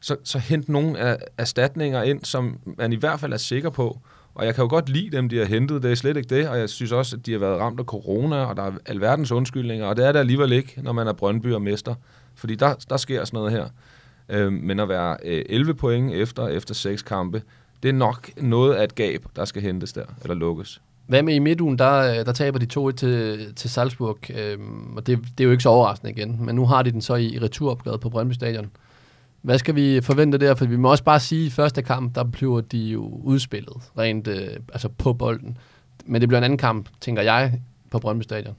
så, så hent nogle af erstatninger ind, som man i hvert fald er sikker på, og jeg kan jo godt lide dem, de har hentet. Det er slet ikke det. Og jeg synes også, at de har været ramt af corona, og der er alverdens undskyldninger. Og det er det alligevel ikke, når man er Brøndby og mester. Fordi der, der sker sådan noget her. Øh, men at være øh, 11 point efter, efter seks kampe, det er nok noget af et gab, der skal hentes der, eller lukkes. Hvad med i midtugen, der, øh, der taber de 2-1 til, til Salzburg, øhm, og det, det er jo ikke så overraskende igen, men nu har de den så i, i returopgøret på Brøndby Stadion. Hvad skal vi forvente der? For vi må også bare sige, at i første kamp, der bliver de jo udspillet, rent øh, altså på bolden. Men det bliver en anden kamp, tænker jeg, på Brøndby Stadion.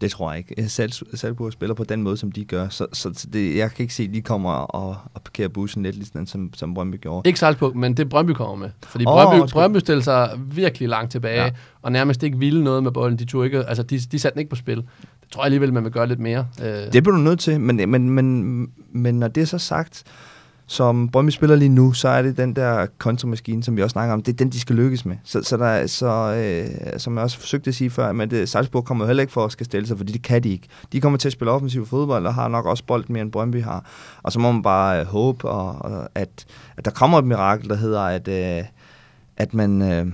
Det tror jeg ikke. Sals, Salzburg spiller på den måde, som de gør, så, så det, jeg kan ikke se, at de kommer og, og parkerer bussen lidt, ligesom som, som Brøndby gjorde. Ikke Salzburg, men det Brøndby kommer med. Fordi Åh, Brøndby, undskyld. Brøndby stiller sig virkelig langt tilbage, ja. og nærmest ikke ville noget med bolden. De, tog ikke, altså de, de satte den ikke på spil. Tror jeg alligevel, man vil gøre lidt mere. Øh, Det bliver du nødt til, men, men, men, men når det er så sagt, som Brøndby spiller lige nu, så er det den der kontramaskine, som vi også snakker om, det er den, de skal lykkes med. Så, så, der, så øh, som jeg også forsøgte at sige før, men det, Salzburg kommer jo heller ikke for at skal stille sig, fordi det kan de ikke. De kommer til at spille offensiv fodbold, og har nok også bold mere end Brøndby har. Og så må man bare øh, håbe, og, og at, at der kommer et mirakel, der hedder, at, øh, at man... Øh,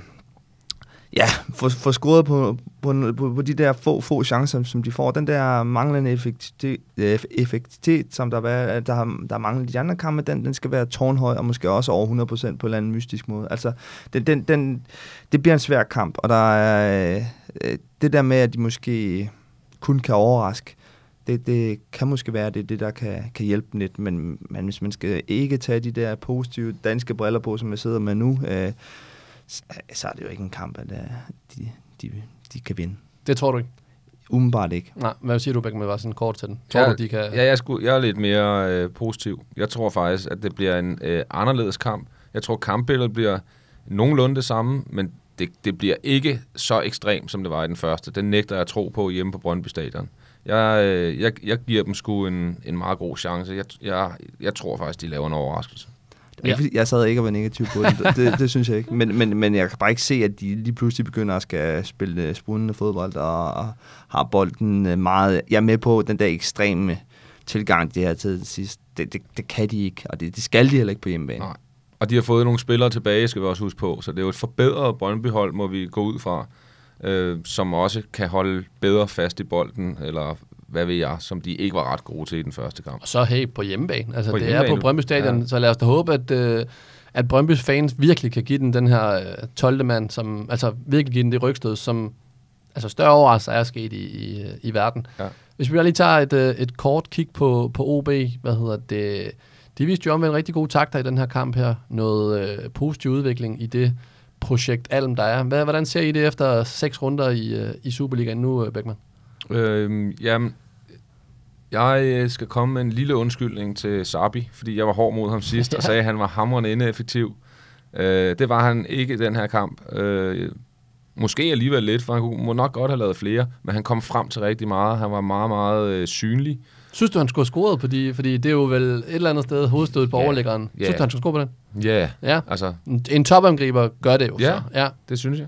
Ja, få, få scoret på, på, på, på de der få, få chancer, som de får. Den der manglende effektivitet, øh, effektivitet som der, var, der, der er manglet i de andre kampe, den, den skal være tårnhøj, og måske også over 100% på en eller anden mystisk måde. Altså, den, den, den, det bliver en svær kamp, og der er øh, det der med, at de måske kun kan overraske, det, det kan måske være det, det der kan, kan hjælpe dem lidt, men, men hvis man skal ikke tage de der positive danske briller på, som jeg sidder med nu, øh, så, så er det jo ikke en kamp, at øh, de, de, de kan vinde. det tror du ikke? Umiddelbart ikke. Nej, hvad siger du, Bæk, med bare sådan kort til den? Tror Ja, du, de kan... Ja, jeg, skulle, jeg er lidt mere øh, positiv. Jeg tror faktisk, at det bliver en øh, anderledes kamp. Jeg tror, kampbilledet bliver nogenlunde det samme, men det, det bliver ikke så ekstremt, som det var i den første. Den nægter jeg at tro på hjemme på Brøndby Stadion. Jeg, øh, jeg, jeg giver dem sgu en, en meget god chance. Jeg, jeg, jeg tror faktisk, de laver en overraskelse. Fordi- Jeg sad ikke og var negativ på det. det. Det, synes jeg ikke. Men, men, men jeg kan bare ikke se, at de lige pludselig begynder at skal spille øh, spundende fodbold og, og har bolden øh, meget... Jeg er med på den der ekstreme tilgang, de har til sidst. Det, det, det kan de ikke, og det, det skal de heller ikke på hjemmebane. Nej. Og de har fået nogle spillere tilbage, skal vi også huske på. Så det er jo et forbedret Brøndby-hold, må vi gå ud fra, øh, som også kan holde bedre fast i bolden, eller hvad ved jeg, som de ikke var ret gode til i den første kamp. Og så hey, på hjemmebane. Altså, På det hjemmebane. er på Brøndby Stadion, Ja. så lad os da håbe, at, øh, at Brøndbys fans virkelig kan give den den her øh, 12. mand, som, altså virkelig give den det rygstød, som altså større overraskelse er sket i, i, i verden. Ja. Hvis vi lige tager et, øh, et kort kig på, på OB, hvad hedder det, de viste jo omvendt rigtig gode takter i den her kamp her. Noget øh, positiv udvikling i det projekt Alm, der er. Hvad, hvordan ser I det efter seks runder i, øh, i Superligaen nu, øh, Beckmann? Øh, jamen, jeg øh, skal komme med en lille undskyldning til Sabi, fordi jeg var hård mod ham sidst, og sagde, at han var hamrende ineffektiv. Øh, det var han ikke i den her kamp. Øh, måske alligevel lidt, for han kunne, må nok godt have lavet flere, men han kom frem til rigtig meget. Han var meget, meget øh, synlig. Synes du, han skulle have scoret på de, fordi det er jo vel et eller andet sted hovedstødet på Ja, overlæggeren. ja. Synes du, han skulle score på den? Ja, Ja. altså, En- En topangriber gør det jo Ja. så. Ja. det synes jeg.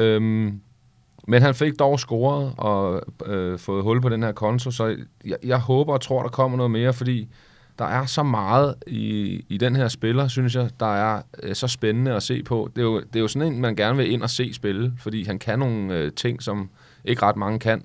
Øhm, men han fik dog scoret og øh, fået hul på den her konto, så jeg, jeg håber og tror, der kommer noget mere, fordi der er så meget i, i den her spiller, synes jeg, der er øh, så spændende at se på. Det er, jo, det er jo sådan en, man gerne vil ind og se spille, fordi han kan nogle øh, ting, som ikke ret mange kan.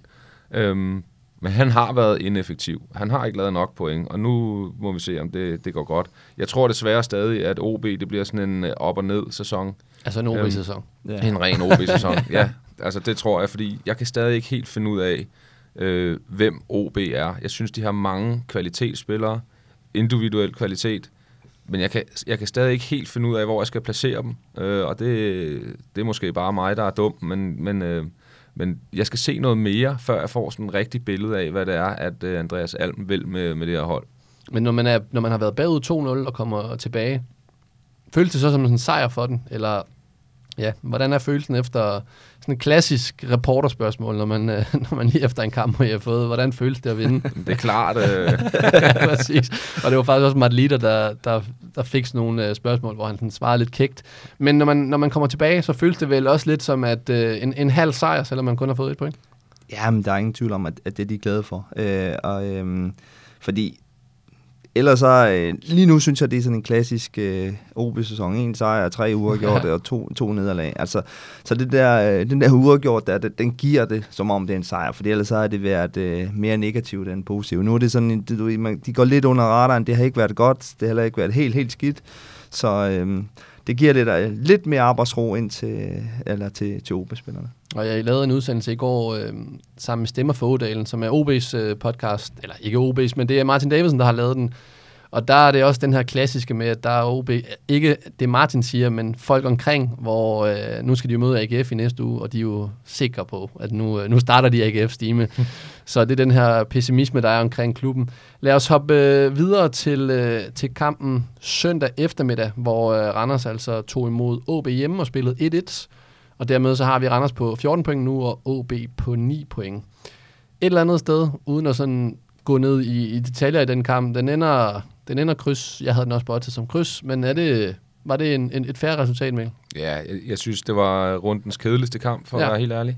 Øhm, men han har været ineffektiv. Han har ikke lavet nok point, og nu må vi se, om det, det går godt. Jeg tror desværre stadig, at OB det bliver sådan en øh, op- og ned-sæson. Altså en Øhm, OB-sæson. Ja. En ren OB-sæson, ja. Altså det tror jeg, fordi jeg kan stadig ikke helt finde ud af, øh, hvem OB er. Jeg synes, de har mange kvalitetsspillere, individuel kvalitet, men jeg kan, jeg kan stadig ikke helt finde ud af, hvor jeg skal placere dem. Øh, og det, det er måske bare mig, der er dum, men, men, øh, men jeg skal se noget mere, før jeg får sådan en rigtig billede af, hvad det er, at øh, Andreas Alm vil med, med det her hold. Men når man, er, når man har været bagud 2-0 og kommer tilbage, føles det så som en sejr for den? Eller ja, hvordan er følelsen efter sådan et klassisk reporterspørgsmål, når man, øh, når man lige efter en kamp har fået, hvordan føles det at vinde? Det er klart, øh, Præcis. Og det var faktisk også Matt Litter, der, der, der fik sådan nogle øh, spørgsmål, hvor han sådan svarede lidt kægt. Men når man, når man kommer tilbage, så føles det vel også lidt som at øh, en, en halv sejr, selvom man kun har fået et point. Ja, men der er ingen tvivl om, at, at det er de glade for. Øh, og, øhm, fordi ellers så, øh, lige nu synes jeg, det er sådan en klassisk øh, OB-sæson. En sejr, tre uger gjort og to, to nederlag. Altså, så det der, øh, den der uafgjort der, den, den giver det, som om det er en sejr. Fordi ellers så har det været øh, mere negativt end positivt. Nu er det sådan, det, du, man, de går lidt under radaren. Det har ikke været godt. Det har heller ikke været helt, helt skidt. Så øh, det giver lidt, øh, lidt mere arbejdsro ind til, øh, eller til, til OB-spillerne. Og jeg lavede en udsendelse i går øh, sammen med Stemmer for Odalen, som er OB's øh, podcast, eller ikke OB's, men det er Martin Davidsen, der har lavet den. Og der er det også den her klassiske med, at der er OB, ikke det Martin siger, men folk omkring, hvor øh, nu skal de jo møde AGF i næste uge, og de er jo sikre på, at nu, øh, nu starter de AGF's stime. Så det er den her pessimisme, der er omkring klubben. Lad os hoppe øh, videre til, øh, til kampen søndag eftermiddag, hvor øh, Randers altså tog imod OB hjemme og spillede 1-1. Og dermed så har vi Randers på 14 point nu, og OB på 9 point. Et eller andet sted, uden at sådan gå ned i, i detaljer i den kamp, den ender, den ender kryds. Jeg havde den også bottet som kryds, men er det, var det en, en, et færre resultat, med? Ja, jeg, jeg synes, det var rundens kedeligste kamp, for ja. At være helt ærlig.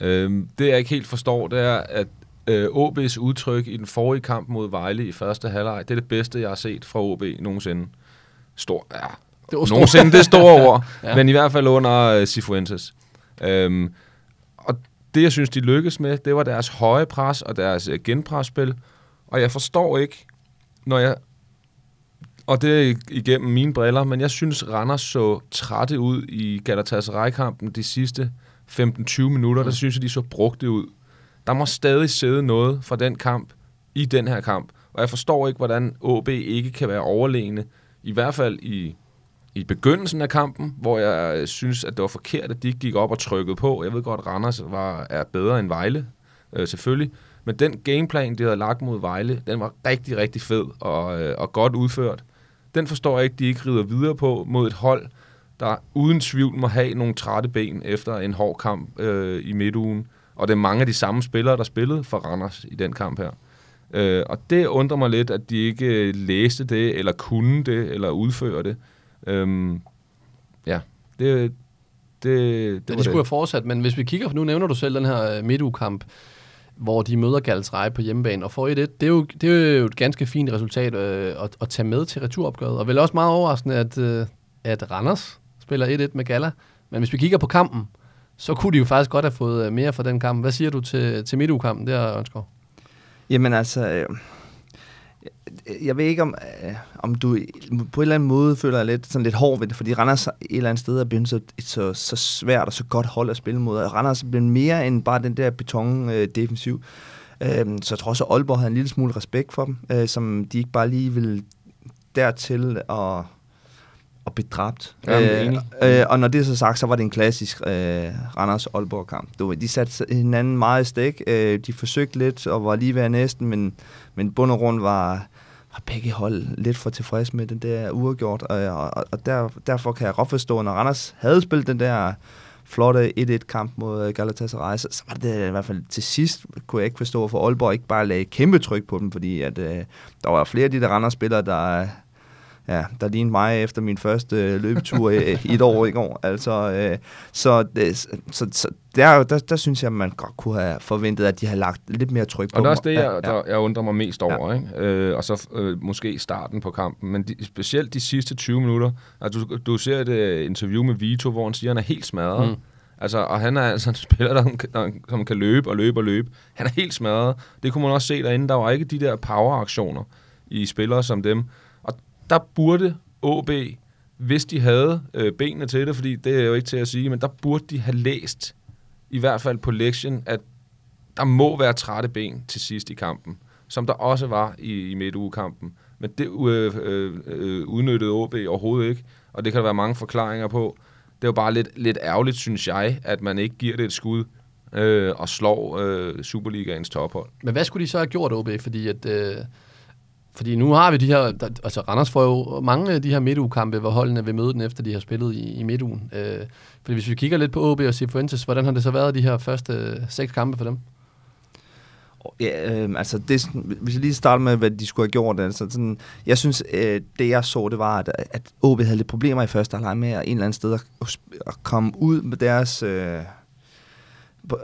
Øhm, det, jeg ikke helt forstår, det er, at øh, OB's udtryk i den forrige kamp mod Vejle i første halvleg, det er det bedste, jeg har set fra OB nogensinde. Stor, ja, Det var nogensinde, det er store ord, Ja. men i hvert fald under uh, Cifuentes. Øhm, og det, jeg synes, de lykkedes med, det var deres høje pres og deres uh, genpresspil. Og jeg forstår ikke, når jeg... Og det er igennem mine briller, men jeg synes, Randers så trætte ud i Galatasaray-kampen de sidste 15-20 minutter. Der Mm. synes jeg, de så brugte ud. Der må stadig sidde noget fra den kamp i den her kamp. Og jeg forstår ikke, hvordan OB ikke kan være overlegne. I hvert fald i, i begyndelsen af kampen, hvor jeg synes, at det var forkert, at de ikke gik op og trykkede på. Jeg ved godt, at Randers var, er bedre end Vejle, øh, selvfølgelig. Men den gameplan, de havde lagt mod Vejle, den var rigtig, rigtig fed og, øh, og godt udført. Den forstår jeg ikke, de ikke rider videre på mod et hold, der uden tvivl må have nogle trætte ben efter en hård kamp øh, i midtugen. Og det er mange af de samme spillere, der spillede for Randers i den kamp her. Øh, og det undrer mig lidt, at de ikke øh, læste det, eller kunne det, eller udføre det. Øhm, ja, det, det, det, Ja, de skulle have det. fortsat, men hvis vi kigger på, nu nævner du selv den her øh, midtugekamp, hvor de møder Galatasaray på hjemmebane og får 1-1. Det er jo, det er jo et ganske fint resultat øh, at, at tage med til returopgøret, og vel også meget overraskende, at, øh, at Randers spiller 1-1 med Gala. Men hvis vi kigger på kampen, så kunne de jo faktisk godt have fået øh, mere fra den kamp. Hvad siger du til, til midtugkampen der, Ønsker? Jamen altså, øh, jeg- ved ikke, om, øh, om du på en eller anden måde føler dig lidt, sådan lidt hård ved det, fordi Randers et eller andet sted er blevet så, et så, så svært og så godt hold at spille mod. Og Randers er blevet mere end bare den der beton-defensiv. Øh, så jeg tror også, at Aalborg havde en lille smule respekt for dem, øh, som de ikke bare lige ville dertil at, at bedræbt. Jamen, enig. øh, og når det er så sagt, så var det en klassisk øh, Randers-Aalborg-kamp. De satte hinanden meget i stik. Øh, de forsøgte lidt og var lige ved at næsten, men, men bund og grund var, var begge hold lidt for tilfreds med den der uregjort, og, og og der, derfor kan jeg godt forstå, når Randers havde spillet den der flotte 1-1-kamp mod Galatasaray, så, så var det i hvert fald til sidst, kunne jeg ikke forstå, hvorfor Aalborg ikke bare lagde kæmpe tryk på dem, fordi at, øh, der var flere af de der Randers-spillere, der, ja, der lignede mig efter min første øh, løbetur i, i et år i går. Altså, øh, så øh, så, så, så der, der, der synes jeg, man godt kunne have forventet, at de havde lagt lidt mere tryk på Og det er også det, jeg, ja. der, jeg undrer mig mest over. Ja. Ikke? Øh, og så øh, måske starten på kampen. Men de, specielt de sidste 20 minutter. Altså, du, du ser et øh, interview med Vito, hvor han siger, at han er helt smadret. Mm. Altså, og han er altså en spiller, der, der, som kan løbe og løbe og løbe. Han er helt smadret. Det kunne man også se derinde. Der var ikke de der power-aktioner i spillere som dem. Der burde OB, hvis de havde øh, benene til det, fordi det er jo ikke til at sige, men der burde de have læst, i hvert fald på lektien, at der må være trætte ben til sidst i kampen, som der også var i, i midtugekampen. Men det øh, øh, øh, udnyttede OB overhovedet ikke, og det kan der være mange forklaringer på. Det er jo bare lidt, lidt ærgerligt, synes jeg, at man ikke giver det et skud øh, og slår øh, Superligaens tophold. Men hvad skulle de så have gjort, OB? Fordi at... Øh, fordi nu har vi de her... Der, altså, Randers får jo mange af de her midtugekampe, hvor holdene vil møde den, efter de har spillet i, i midtugen. Øh, fordi hvis vi kigger lidt på OB og Sifuentes, hvordan har det så været de her første øh, seks kampe for dem? Ja, øh, altså det, hvis jeg lige starter med, hvad de skulle have gjort, altså sådan, jeg synes, øh, det jeg så, det var, at, at OB havde lidt problemer i første halvleg med at en eller anden sted at, at komme ud med deres, øh,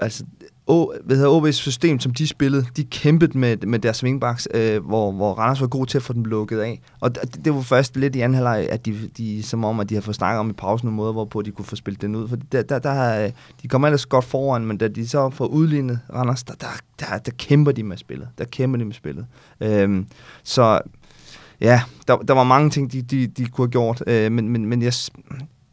altså, O, hvad hedder OB's system, som de spillede, de kæmpede med, med deres wingbacks, øh, hvor, hvor Randers var god til at få dem lukket af. Og det, det var først lidt i anden halvleg, at de, de, som om, at de havde fået snakket om i pausen nogle måder, hvorpå de kunne få spillet den ud. For der, der, der, øh, de kommer ellers godt foran, men da de så får udlignet Randers, der, der, der, der kæmper de med spillet. Der kæmper de med spillet. Øhm, så ja, der, der var mange ting, de, de, de kunne have gjort, øh, men, men, men jeg,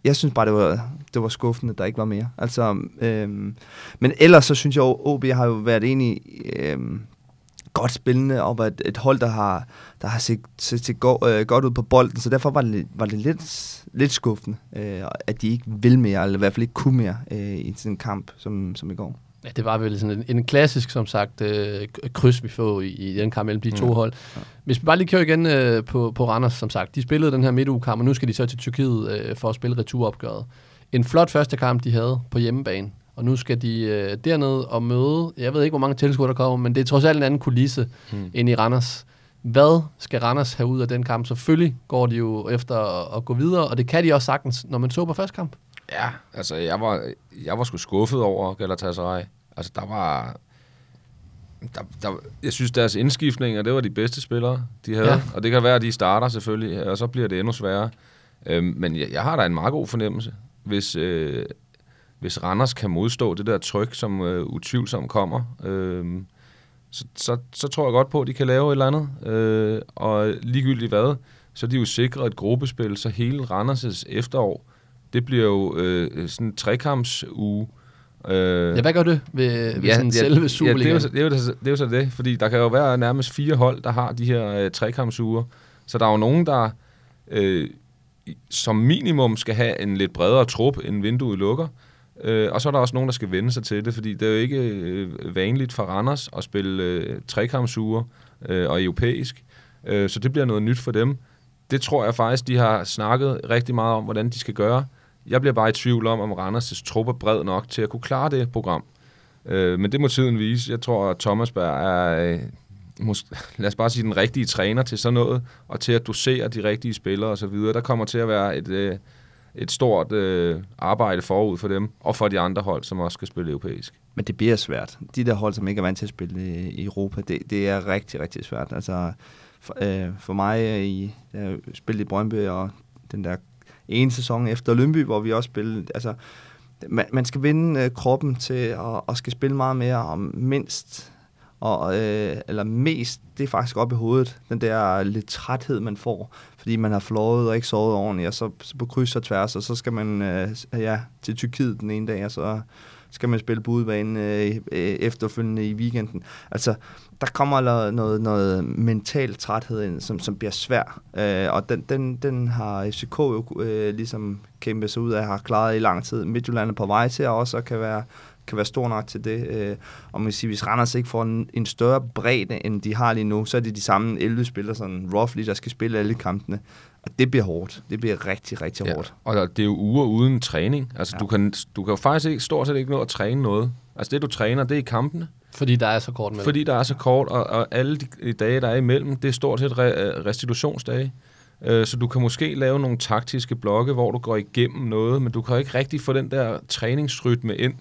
jeg synes bare, det var, det var skuffende, at der ikke var mere. Altså, øhm, men ellers så synes jeg, at OB har jo været enig øhm, godt spillende, og et, et hold, der har, der har set, set, set go, øh, godt ud på bolden, så derfor var det, var det lidt, lidt skuffende, øh, at de ikke vil mere, eller i hvert fald ikke kunne mere øh, i sådan en kamp som, som i går. Ja, det var vel sådan en, en klassisk, som sagt, øh, kryds, vi får i, i den kamp mellem de to Ja. hold. Ja. Hvis vi bare lige kører igen øh, på, på Randers, som sagt. De spillede den her midtugekamp, og nu skal de så til Tyrkiet øh, for at spille returopgøret. En flot første kamp, de havde på hjemmebane. Og nu skal de øh, derned og møde, jeg ved ikke, hvor mange tilskuere der kommer, men det er trods alt en anden kulisse Hmm. end i Randers. Hvad skal Randers have ud af den kamp? Selvfølgelig går de jo efter at, at gå videre, og det kan de også sagtens, når man så på første kamp. Ja, altså jeg var, jeg var sgu skuffet over Galatasaray. Altså der var... Der, der, jeg synes, deres indskiftninger, det var de bedste spillere, de havde. Ja. Og det kan være, at de starter selvfølgelig, og så bliver det endnu sværere. Øhm, men jeg, jeg har da en meget god fornemmelse, hvis, øh, hvis Randers kan modstå det der tryk, som øh, utvivlsomt kommer. Øh, så, så, så tror jeg godt på, at de kan lave et eller andet. Øh, og ligegyldigt hvad, så er de jo sikret et gruppespil, så hele Randers' efterår, det bliver jo øh, sådan en trekamps-uge. Øh, Ja, hvad gør det ved, ved sådan selve ja, det, er Superligaen? jo, så- det, er jo, det, er jo så det, fordi der kan jo være nærmest fire hold, der har de her øh, trekampsuger. Så der er jo nogen, der øh, som minimum skal have en lidt bredere trup, end vinduet lukker. Øh, og så er der også nogen, der skal vende sig til det, fordi det er jo ikke øh, vanligt for Randers at spille øh, trekampsuger øh, og europæisk. Øh, så det bliver noget nyt for dem. Det tror jeg faktisk, de har snakket rigtig meget om, hvordan de skal gøre. Jeg bliver bare i tvivl om, om Randers' trup er bred nok til at kunne klare det program. Øh, men det må tiden vise. Jeg tror, at Thomas Berg er, øh, måske, lad os bare sige, den rigtige træner til sådan noget, og til at dosere de rigtige spillere osv. Der kommer til at være et, øh, et stort øh, arbejde forud for dem, og for de andre hold, som også skal spille europæisk. Men det bliver svært. De der hold, som ikke er vant til at spille øh, i, Europa, det, det er rigtig, rigtig svært. Altså, for, øh, for mig, øh, i, jeg spillede i Brøndby, og den der ene sæson efter Lønby, hvor vi også spillede, altså, man, man skal vinde øh, kroppen til at, at skal spille meget mere, om mindst, og, øh, eller mest, det er faktisk op i hovedet, den der lidt træthed, man får, fordi man har flået og ikke sovet ordentligt, og så, så på kryds og tværs, og så skal man øh, ja, til Tyrkiet den ene dag, og så skal man spille på udebane øh, øh, efterfølgende i weekenden. Altså, der kommer der noget, noget mental træthed ind, som, som bliver svær. Øh, og den, den, den har FCK jo øh, ligesom kæmpet sig ud af, har klaret i lang tid. Midtjylland er på vej til at også kan være, kan være stor nok til det. Øh, og man kan sige, hvis Randers ikke får en, en større bredde, end de har lige nu, så er det de samme 11 spillere, sådan roughly, der skal spille alle kampene. Og det bliver hårdt. Det bliver rigtig, rigtig Ja, hårdt. og det er jo uger uden træning. Altså, ja. du, kan, du kan jo faktisk ikke, stort set ikke nå at træne noget. Altså, det du træner, det er i kampene. Fordi der er så kort mellem. Fordi der er så kort, og, og alle de dage, der er imellem, det er stort set re, øh, restitutionsdage. Øh, så du kan måske lave nogle taktiske blokke, hvor du går igennem noget, men du kan ikke rigtig få den der træningsrytme ind.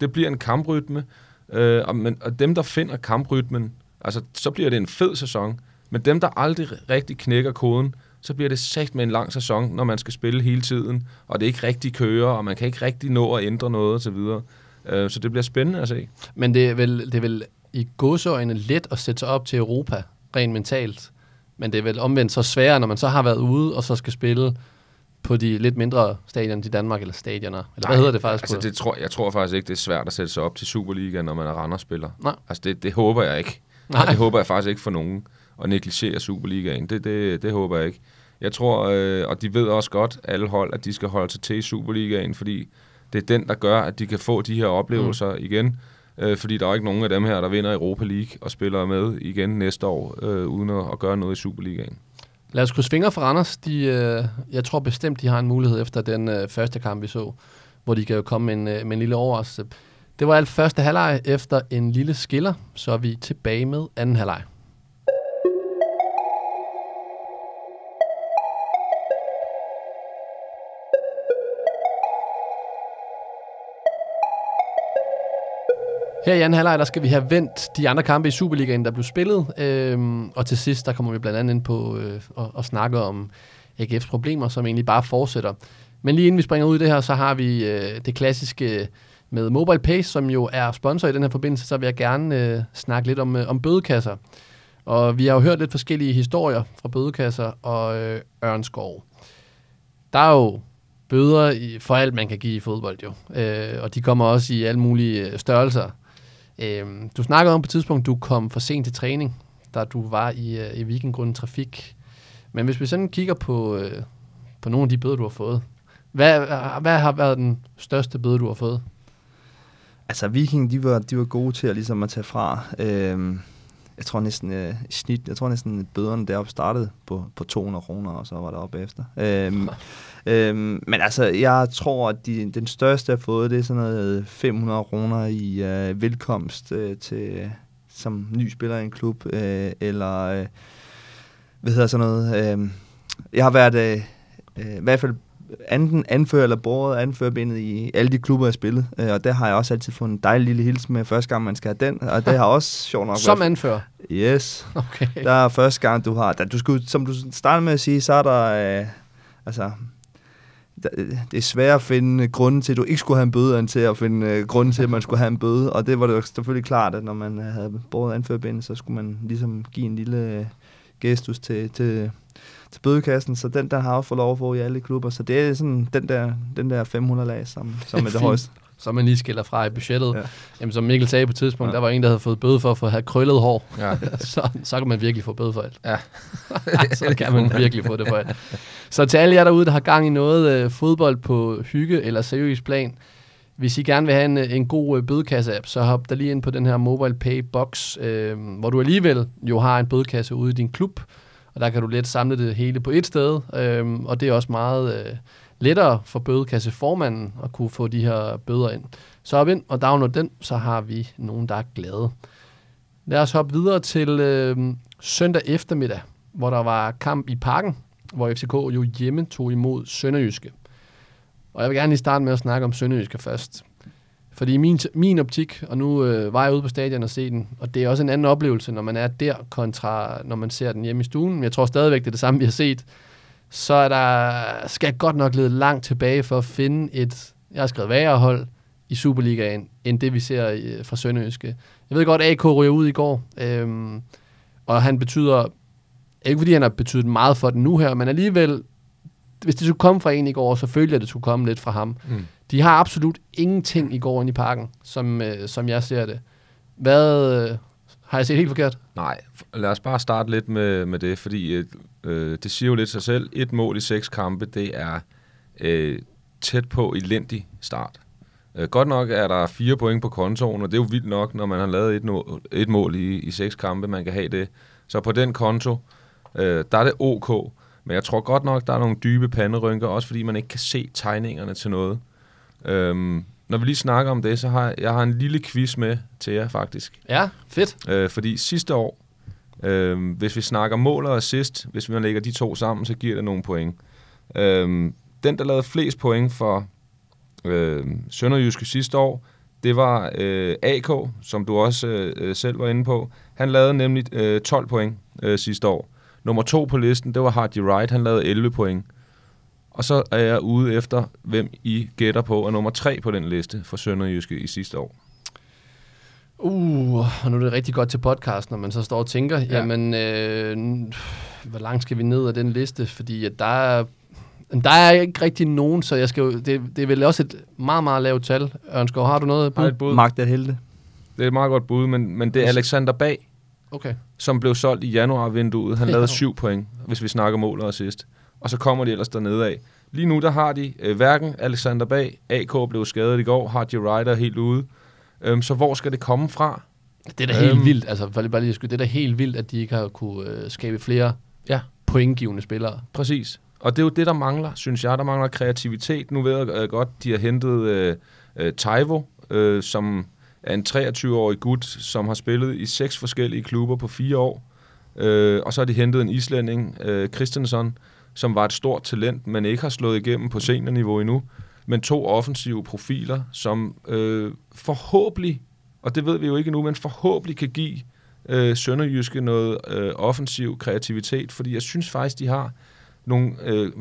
Det bliver en kamprytme, øh, og, men, og dem, der finder kamprytmen, altså, så bliver det en fed sæson. Men dem, der aldrig rigtig knækker koden, så bliver det sagt med en lang sæson, når man skal spille hele tiden, og det ikke rigtig kører, og man kan ikke rigtig nå at ændre noget osv. Øh, Så det bliver spændende at se. Men det er vel, det er vel i godsøjne let at sætte sig op til Europa, rent mentalt. Men det er vel omvendt så sværere, når man så har været ude, og så skal spille på de lidt mindre stadioner i Danmark, eller stadioner. Eller hvad hedder det faktisk? Altså, det tror, jeg tror faktisk ikke, det er svært at sætte sig op til Superligaen, når man er Randers-spiller. Nej. Altså, det, det håber jeg ikke. Nej. Nej. Det håber jeg faktisk ikke for nogen at negligere Superligaen. Det, det, det håber jeg ikke. Jeg tror, øh, og de ved også godt, alle hold, at de skal holde sig til i Superligaen, fordi det er den, der gør, at de kan få de her oplevelser mm. igen. Øh, fordi der er ikke nogen af dem her, der vinder Europa League og spiller med igen næste år, øh, uden at, at gøre noget i Superligaen. Lad os krydse fingre for Randers. De, øh, jeg tror bestemt, de har en mulighed efter den øh, første kamp, vi så, hvor de kan jo komme med en, øh, med en lille overraskelse. Det var alt første halvleg efter en lille skiller, så er vi tilbage med anden halvleg. Her i anden halvleg, der skal vi have vendt de andre kampe i Superligaen, der blev spillet. Øhm, og til sidst, der kommer vi blandt andet ind på øh, at, at snakke om AGF's problemer, som egentlig bare fortsætter. Men lige inden vi springer ud i det her, så har vi øh, det klassiske med Mobile Pay, som jo er sponsor i den her forbindelse, så vil jeg gerne øh, snakke lidt om, øh, om bødekasser. Og vi har jo hørt lidt forskellige historier fra bødekasser og øh, Ørnskov. Der er jo bøder i, for alt, man kan give i fodbold jo. Øh, og de kommer også i alle mulige øh, størrelser. Øh, du snakkede om på et tidspunkt, du kom for sent til træning. da du var i, øh, i Weekendgrunden Trafik. Men hvis vi sådan kigger på, øh, på nogle af de bøder, du har fået, hvad, øh, hvad har været den største bøde, du har fået? Altså, Viking, de var, de var gode til at, ligesom at tage fra. Øhm, jeg tror næsten øh, i snit, jeg tror næsten, bøderne deroppe startede på, på 200 kroner, og så var der op efter. Øhm, øhm, men altså, jeg tror, at de, den største, jeg har fået, det er sådan noget 500 kroner i øh, velkomst øh, til, som ny spiller i en klub, øh, eller øh, hvad hedder sådan noget. Øh, jeg har været øh, øh, i hvert fald anden anfører eller båret anførerbenet i alle de klubber, jeg spillet. Øh, og der har jeg også altid fået en dejlig lille hils med første gang, man skal have den. Og det har også sjovt nok Som anfører? Yes. Okay. Der er første gang, du har... Der, du skulle, som du startede med at sige, så er der... Øh, altså, det er svært at finde grunden til, at du ikke skulle have en bøde, end til at finde øh, grunden til, at man skulle have en bøde. Og det var det jo selvfølgelig klart, at når man havde båret anførerbenet, så skulle man ligesom give en lille øh, gestus til, til, til bødekassen, så den der har jeg fået lov at få i alle klubber. Så det er sådan den der, den der 500 lag, som, som er det højeste. Så man lige skiller fra i budgettet. Ja. Ja. Jamen, som Mikkel sagde på et tidspunkt, Ja. der var en, der havde fået bøde for at få have krøllet hår. Ja. så, så kan man virkelig få bøde for alt. Ja. så kan man virkelig få det for alt. Så til alle jer derude, der har gang i noget øh, fodbold på hygge eller seriøs plan, hvis I gerne vil have en, en god øh, bødekasse-app, så hop der lige ind på den her Mobile Pay Box, øh, hvor du alligevel jo har en bødekasse ude i din klub, og der kan du let samle det hele på et sted, øh, og det er også meget øh, lettere for bødekasseformanden at kunne få de her bøder ind. Så op ind og download den, så har vi nogen, der er glade. Lad os hoppe videre til øh, søndag eftermiddag, hvor der var kamp i parken, hvor FCK jo hjemme tog imod Sønderjyske. Og jeg vil gerne lige starte med at snakke om Sønderjyske først. Fordi min, min optik, og nu øh, var jeg ude på stadion og se den, og det er også en anden oplevelse, når man er der, kontra når man ser den hjemme i stuen. Men jeg tror stadigvæk, det er det samme, vi har set. Så er der, skal jeg godt nok lede langt tilbage for at finde et, jeg har skrevet værre hold i Superligaen, end det vi ser øh, fra Sønderjyske. Jeg ved godt, at AK ryger ud i går, øhm, og han betyder, ikke fordi han har betydet meget for den nu her, men alligevel, hvis det skulle komme fra en i går, så følte jeg, at det skulle komme lidt fra ham. Mm. De har absolut ingenting i går inde i parken, som, øh, som jeg ser det. Hvad øh, har jeg set helt forkert? Nej, lad os bare starte lidt med, med det, fordi øh, øh, det siger jo lidt sig selv. Et mål i seks kampe, det er øh, tæt på elendig start. Øh, godt nok er der fire point på kontoen, og det er jo vildt nok, når man har lavet et, no- et mål i, i seks kampe, man kan have det. Så på den konto, øh, der er det ok. Men jeg tror godt nok, der er nogle dybe panderynker, også fordi man ikke kan se tegningerne til noget. Øhm, når vi lige snakker om det, så har jeg, har en lille quiz med til jer faktisk. Ja, fedt. Øh, fordi sidste år, øh, hvis vi snakker mål og assist, hvis vi lægger de to sammen, så giver det nogle point. Øh, den, der lavede flest point for øh, Sønderjyske sidste år, det var øh, AK, som du også øh, selv var inde på. Han lavede nemlig øh, 12 point øh, sidste år. Nummer to på listen, det var Hardy Wright. Han lavede 11 point. Og så er jeg ude efter, hvem I gætter på, er nummer tre på den liste for Sønderjyske i sidste år. Uh, og nu er det rigtig godt til podcast, når man så står og tænker, ja. Ja. jamen, øh, hvor langt skal vi ned af den liste? Fordi at der er, der er ikke rigtig nogen, så jeg skal jo, det, det er vel også et meget, meget lavt tal. Ørnskov, har du noget? Har et bud? Mark der Helte. Det er et meget godt bud, men, men det er Alexander Bag, Okay. som blev solgt i januar-vinduet. Han Ja. lavede syv point, hvis vi snakker mål og assist. Og så kommer de ellers dernede af. Lige nu, der har de øh, hverken Alexander Bag, AK blev skadet i går, Hardy Ryder er helt ude. Øhm, så hvor skal det komme fra? Det er da helt Øhm. vildt, altså bare lige at skyde, det er da helt vildt, at de ikke har kunne øh, skabe flere Ja. pointgivende spillere. Præcis. Og det er jo det, der mangler, synes jeg. Der mangler kreativitet. Nu ved jeg øh, godt, de har hentet øh, øh, Taivo, øh, som er en 23-årig gut, som har spillet i seks forskellige klubber på fire år. Øh, og så har de hentet en islænding, øh, Christensen, som var et stort talent, men ikke har slået igennem på seniorniveau endnu. Men to offensive profiler, som øh, forhåbentlig, og det ved vi jo ikke endnu, men forhåbentlig kan give øh, Sønderjyske noget øh, offensiv kreativitet, fordi jeg synes faktisk, de har nogle øh,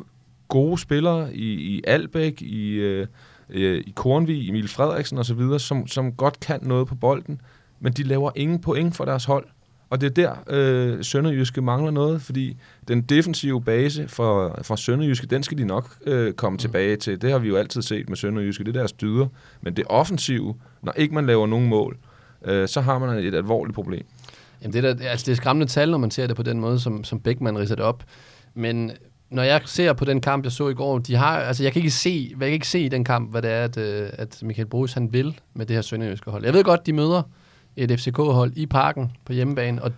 gode spillere i, i Albæk, i, øh, øh i Kornvig, Emil Frederiksen osv., som, som godt kan noget på bolden, men de laver ingen point for deres hold. Og det er der, øh, Sønderjyske mangler noget, fordi den defensive base for, for Sønderjyske, den skal de nok øh, komme mm. tilbage til. Det har vi jo altid set med Sønderjyske, det er deres dyder. Men det offensive, når ikke man laver nogen mål, øh, så har man et alvorligt problem. Jamen det, er da, altså det er skræmmende tal, når man ser det på den måde, som, som Beckmann ridser det op. Men når jeg ser på den kamp, jeg så i går, de har, altså jeg kan ikke se, jeg kan ikke se i den kamp, hvad det er, at, øh, at Michael Brugs han vil med det her sønderjyske hold. Jeg ved godt, de møder et FCK-hold i parken på hjemmebane, og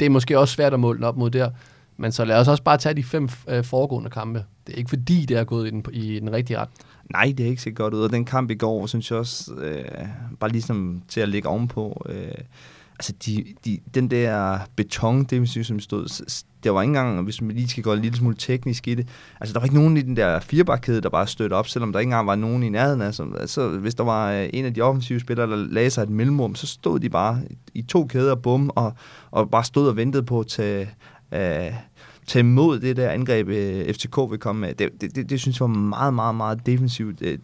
det er måske også svært at måle den op mod der. Men så lad os også bare tage de fem øh, foregående kampe. Det er ikke fordi, det er gået i den, i den rigtige ret. Nej, det er ikke så godt ud. Og den kamp i går, synes jeg også, øh, bare ligesom til at ligge ovenpå, øh, altså de, de, den der beton, det som stod, det var ikke engang, hvis man lige skal gå en lille smule teknisk i det, altså der var ikke nogen i den der firebakkæde, der bare stødte op, selvom der ikke engang var nogen i nærheden af, så, altså hvis der var øh, en af de offensive spillere, der lagde sig et mellemrum, så stod de bare i to kæder, bum, og, og bare stod og ventede på at tage, øh, tage imod det der angreb, øh, FCK vil komme med. Det, det, det, det synes jeg var meget, meget, meget defensivt øh,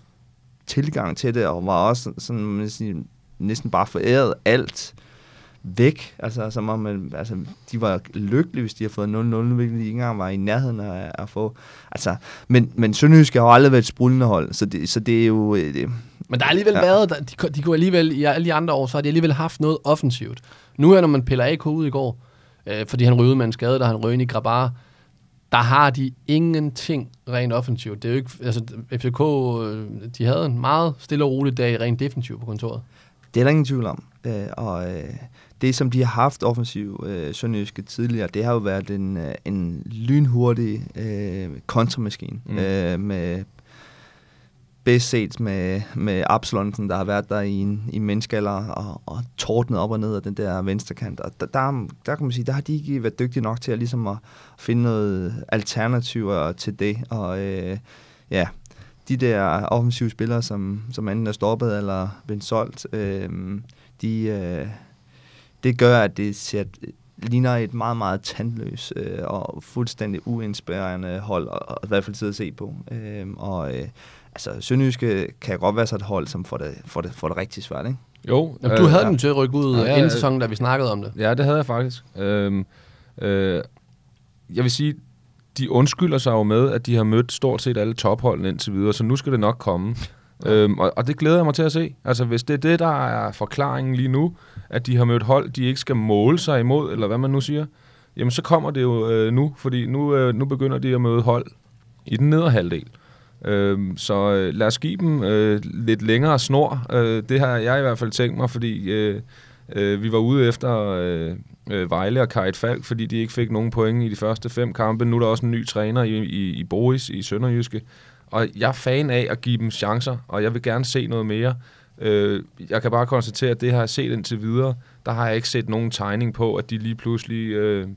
tilgang til det, og var også sådan, man sige, næsten bare foræret alt væk. Altså, som om, man, altså, de var lykkelige, hvis de har fået 0-0, hvilket de ikke engang var i nærheden af at få. Altså, men, men Sønderjysk har jo aldrig været et sprudlende hold, så det, så det er jo... Øh, det, men der har alligevel ja. været, der, de, de kunne alligevel, i alle de andre år, så har de alligevel haft noget offensivt. Nu er, når man piller AK ud i går, øh, fordi han røvede med en skade, der han røg i Grabar, der har de ingenting rent offensivt. Det er jo ikke, altså FCK, øh, de havde en meget stille og rolig dag rent defensivt på kontoret. Det er der ingen tvivl om. Øh, og øh, det, som de har haft offensiv øh, Sønderjyske tidligere, det har jo været en, øh, en lynhurtig øh, kontramaskine mm. øh, med bedst set med, med Absalonsen, der har været der i en, i menneskealder og, og tordnet op og ned af den der venstrekant. Og der, der, der kan man sige, der har de ikke været dygtige nok til at, ligesom at finde noget alternativer til det. Og øh, ja, de der offensive spillere, som, som enten er stoppet eller blevet solgt, øh, de, øh, det gør, at det ser ligner et meget, meget tandløs øh, og fuldstændig uinspirerende hold, og, og i hvert fald sidde at se på. Øh, og øh, altså, Sønderjyske kan godt være så et hold, som får det, får det, får det rigtig svært, ikke? Jo. Jamen, du øh, havde ja. den til at rykke ud ja, inden sæsonen, da vi snakkede om det. Ja, det havde jeg faktisk. Øh, øh, jeg vil sige, de undskylder sig jo med, at de har mødt stort set alle topholdene indtil videre, så nu skal det nok komme. Øhm, og, og det glæder jeg mig til at se. Altså, hvis det er det, der er forklaringen lige nu, at de har mødt hold, de ikke skal måle sig imod, eller hvad man nu siger, jamen så kommer det jo øh, nu, fordi nu, øh, nu begynder de at møde hold i den nedre halvdel. Øhm, så øh, lad os give dem øh, lidt længere snor. Øh, det har jeg i hvert fald tænkt mig, fordi øh, øh, vi var ude efter øh, øh, Vejle og Kajt Falk, fordi de ikke fik nogen point i de første fem kampe. Nu er der også en ny træner i, i, i Boris i Sønderjyske. Og jeg er fan af at give dem chancer, og jeg vil gerne se noget mere. Øh, jeg kan bare konstatere, at det har jeg set indtil videre. Der har jeg ikke set nogen tegning på, at de lige pludselig øh,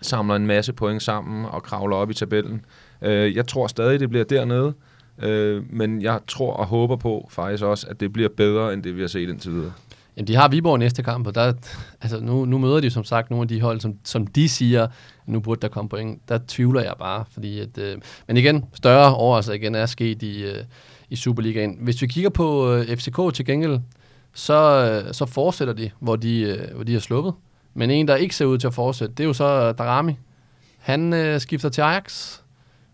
samler en masse point sammen og kravler op i tabellen. Øh, jeg tror stadig, det bliver dernede. Øh, men jeg tror og håber på faktisk også, at det bliver bedre, end det vi har set indtil videre. Jamen, de har Viborg næste kamp, og der, altså, nu, nu møder de som sagt nogle af de hold, som, som de siger, nu burde der komme point. Der tvivler jeg bare, fordi at, øh, men igen, større overraskelser igen er sket i, øh, i Superligaen. Hvis vi kigger på øh, FCK til gengæld, så, øh, så fortsætter de hvor, de, øh, hvor de har sluppet. Men en, der ikke ser ud til at fortsætte, det er jo så Darami. Han øh, skifter til Ajax,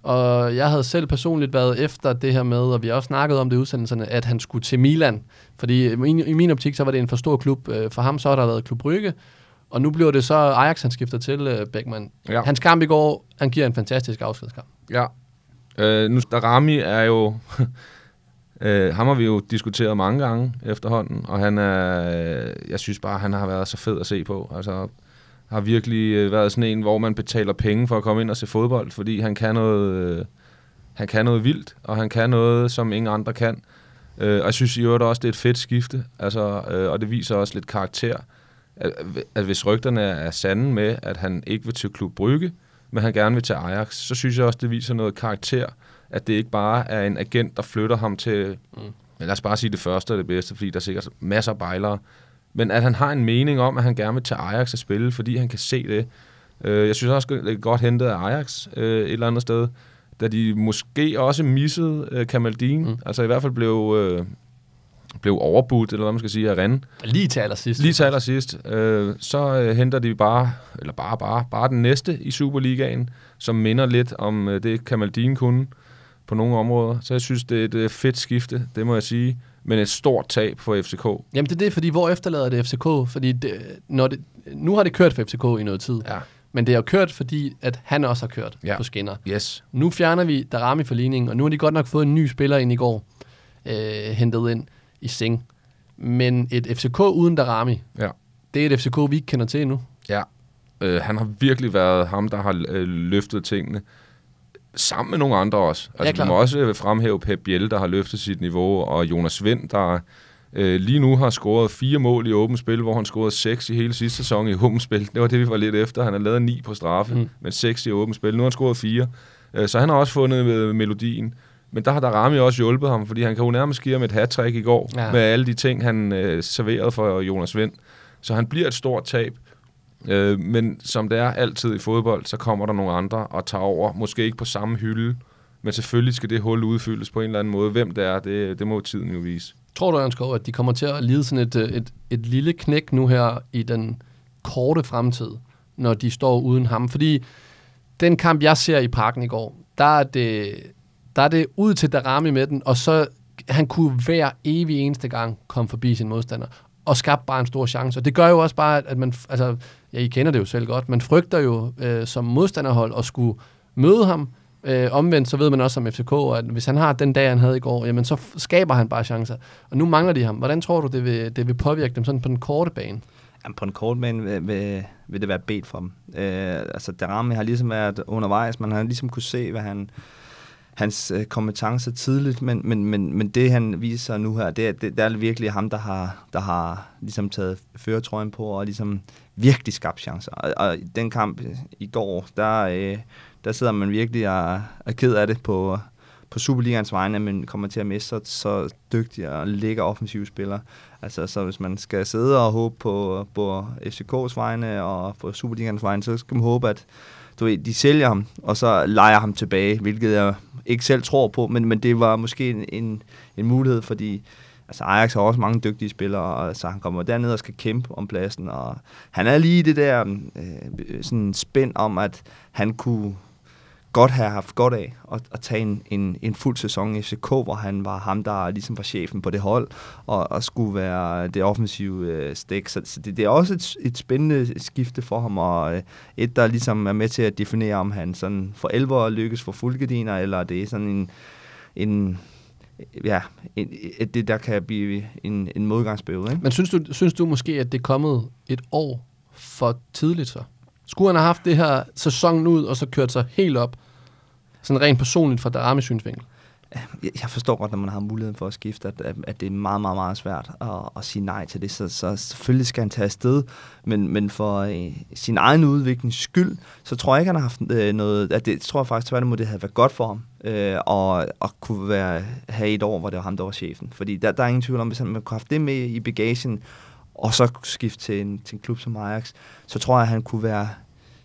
og jeg havde selv personligt været efter det her med, og vi har også snakket om det i udsendelserne, at han skulle til Milan. Fordi i min, optik, så var det en for stor klub. Øh, for ham så har der været Klub Brygge, og nu bliver det så Ajax, han skifter til uh, Beckmann. Ja. Hans kamp i går, han giver en fantastisk afskedskamp. Ja. Øh, nu, Darami er jo... øh, ham har vi jo diskuteret mange gange efterhånden, og han er... Øh, jeg synes bare, han har været så fed at se på. Altså, har virkelig øh, været sådan en, hvor man betaler penge for at komme ind og se fodbold, fordi han kan noget, øh, han kan noget vildt, og han kan noget, som ingen andre kan. Øh, og jeg synes i øvrigt også, det er et fedt skifte, altså, øh, og det viser også lidt karakter. At, at hvis rygterne er sande med, at han ikke vil til Klub Brygge, men han gerne vil til Ajax, så synes jeg også, det viser noget karakter, at det ikke bare er en agent, der flytter ham til, mm. lad os bare sige det første og det bedste, fordi der er sikkert masser af bejlere, men at han har en mening om, at han gerne vil til Ajax at spille, fordi han kan se det. Øh, jeg synes også, det er godt hentet af Ajax øh, et eller andet sted, da de måske også missede øh, Kamaldin. Mm. Altså i hvert fald blev, øh, blev overbudt, eller hvad man skal sige, af Rennes. Lige til allersidst. Lige til allersidst. Øh, så øh, henter de bare, eller bare, bare, bare den næste i Superligaen, som minder lidt om øh, det, Kamaldin kunne på nogle områder. Så jeg synes, det er et fedt skifte, det må jeg sige. Men et stort tab for FCK. Jamen det er det, fordi hvor efterlader det FCK? Fordi det, når det, nu har det kørt for FCK i noget tid, Ja. men det har jo kørt, fordi at han også har kørt Ja. på skinner. Yes. Nu fjerner vi Darami for ligningen, og nu har de godt nok fået en ny spiller ind i går, øh, hentet ind i Sing. Men et FCK uden Darami, Ja. det er et FCK, vi ikke kender til endnu. Ja. Øh, han har virkelig været ham, der har øh, løftet tingene. Sammen med nogle andre også. Ja, Altså, vi klart. må også øh, fremhæve Pep Biel, der har løftet sit niveau, og Jonas Vind, der øh, lige nu har scoret fire mål i åbent spil, hvor han scorede seks i hele sidste sæson i åbent spil. Det var det, vi var lidt efter. Han har lavet ni på straffe, Mm. men seks i åbent spil. Nu har han scoret fire. Øh, så han har også fundet øh, melodien. Men der har Darami også hjulpet ham, fordi han kan jo nærmest give ham et hat i går, Ja. ja. med alle de ting, han øh, serverede for Jonas Vind. Så han bliver et stort tab. Øh, men som det er altid i fodbold, så kommer der nogle andre og tager over. Måske ikke på samme hylde, men selvfølgelig skal det hul udfyldes på en eller anden måde. Hvem det er, det, det må tiden jo vise. Tror du, Ørnskov, at de kommer til at lide sådan et, øh, et, et lille knæk nu her i den korte fremtid, når de står uden ham? Fordi den kamp, jeg ser i parken i går, der er det, der er det ud til Darami med den, og så han kunne hver evig eneste gang komme forbi sin modstander og skabte bare en stor chance. Og det gør jo også bare, at man, altså, ja, I kender det jo selv godt, man frygter jo øh, som modstanderhold at skulle møde ham. Øh, omvendt så ved man også som FCK, at hvis han har den dag, han havde i går, jamen så skaber han bare chancer. Og nu mangler de ham. Hvordan tror du, det vil, det vil påvirke dem sådan på den korte bane? Jamen, på en kort bane vil, vil, vil det være bedt for dem. Øh, altså, Darami har ligesom været undervejs, man har ligesom kunne se, hvad han, hans øh, kompetencer tidligt, men, men, men, men det, han viser nu her, det, er- det, det er virkelig ham, der har, der har ligesom taget føretrøjen på og ligesom virkelig skabt chancer. Og, og den kamp i går, der, øh, der sidder man virkelig og er ked af det på, på Superligans vegne, at man kommer til at miste så, så dygtige og lækker offensive spiller. Altså, så hvis man skal sidde og håbe på, på FCK's vegne og på Superligans vegne, så skal man håbe, at du ved, de sælger ham, og så leger ham tilbage, hvilket jeg ikke selv tror på, men, men det var måske en, en, en mulighed, fordi altså Ajax har også mange dygtige spillere, og så han kommer derned og skal kæmpe om pladsen, og han er lige i det der øh, sådan spænd om, at han kunne godt have haft godt af at, at tage en, en, en fuld sæson i FCK, hvor han var ham, der ligesom var chefen på det hold, og, og skulle være det offensive øh, stik. Så, så det, det er også et, et spændende skifte for ham, og øh, et, der ligesom er med til at definere, om han sådan for alvor lykkes for fuldgardiner, eller det er sådan en, en ja, en, et, det der kan blive en, en modgangsperiode. Ikke? Men synes du, synes du måske, at det er kommet et år for tidligt så? Skulle han have haft det her sæsonen ud, og så kørt sig helt op, sådan rent personligt fra Daramis synsvinkel? jeg forstår godt, når man har muligheden for at skifte, at, at, at det er meget, meget, meget svært at, at sige nej til det. Så, så selvfølgelig skal han tage afsted, men, men for øh, sin egen udviklings skyld, så tror jeg ikke, han har haft øh, noget... At det tror jeg faktisk tværtimod, det havde været godt for ham, øh, og, og kunne være, have et år, hvor det var ham, der var chefen. Fordi der, der er ingen tvivl om, hvis han man kunne have haft det med i bagagen, og så skifte til en, til en klub som Ajax, så tror jeg, at han kunne være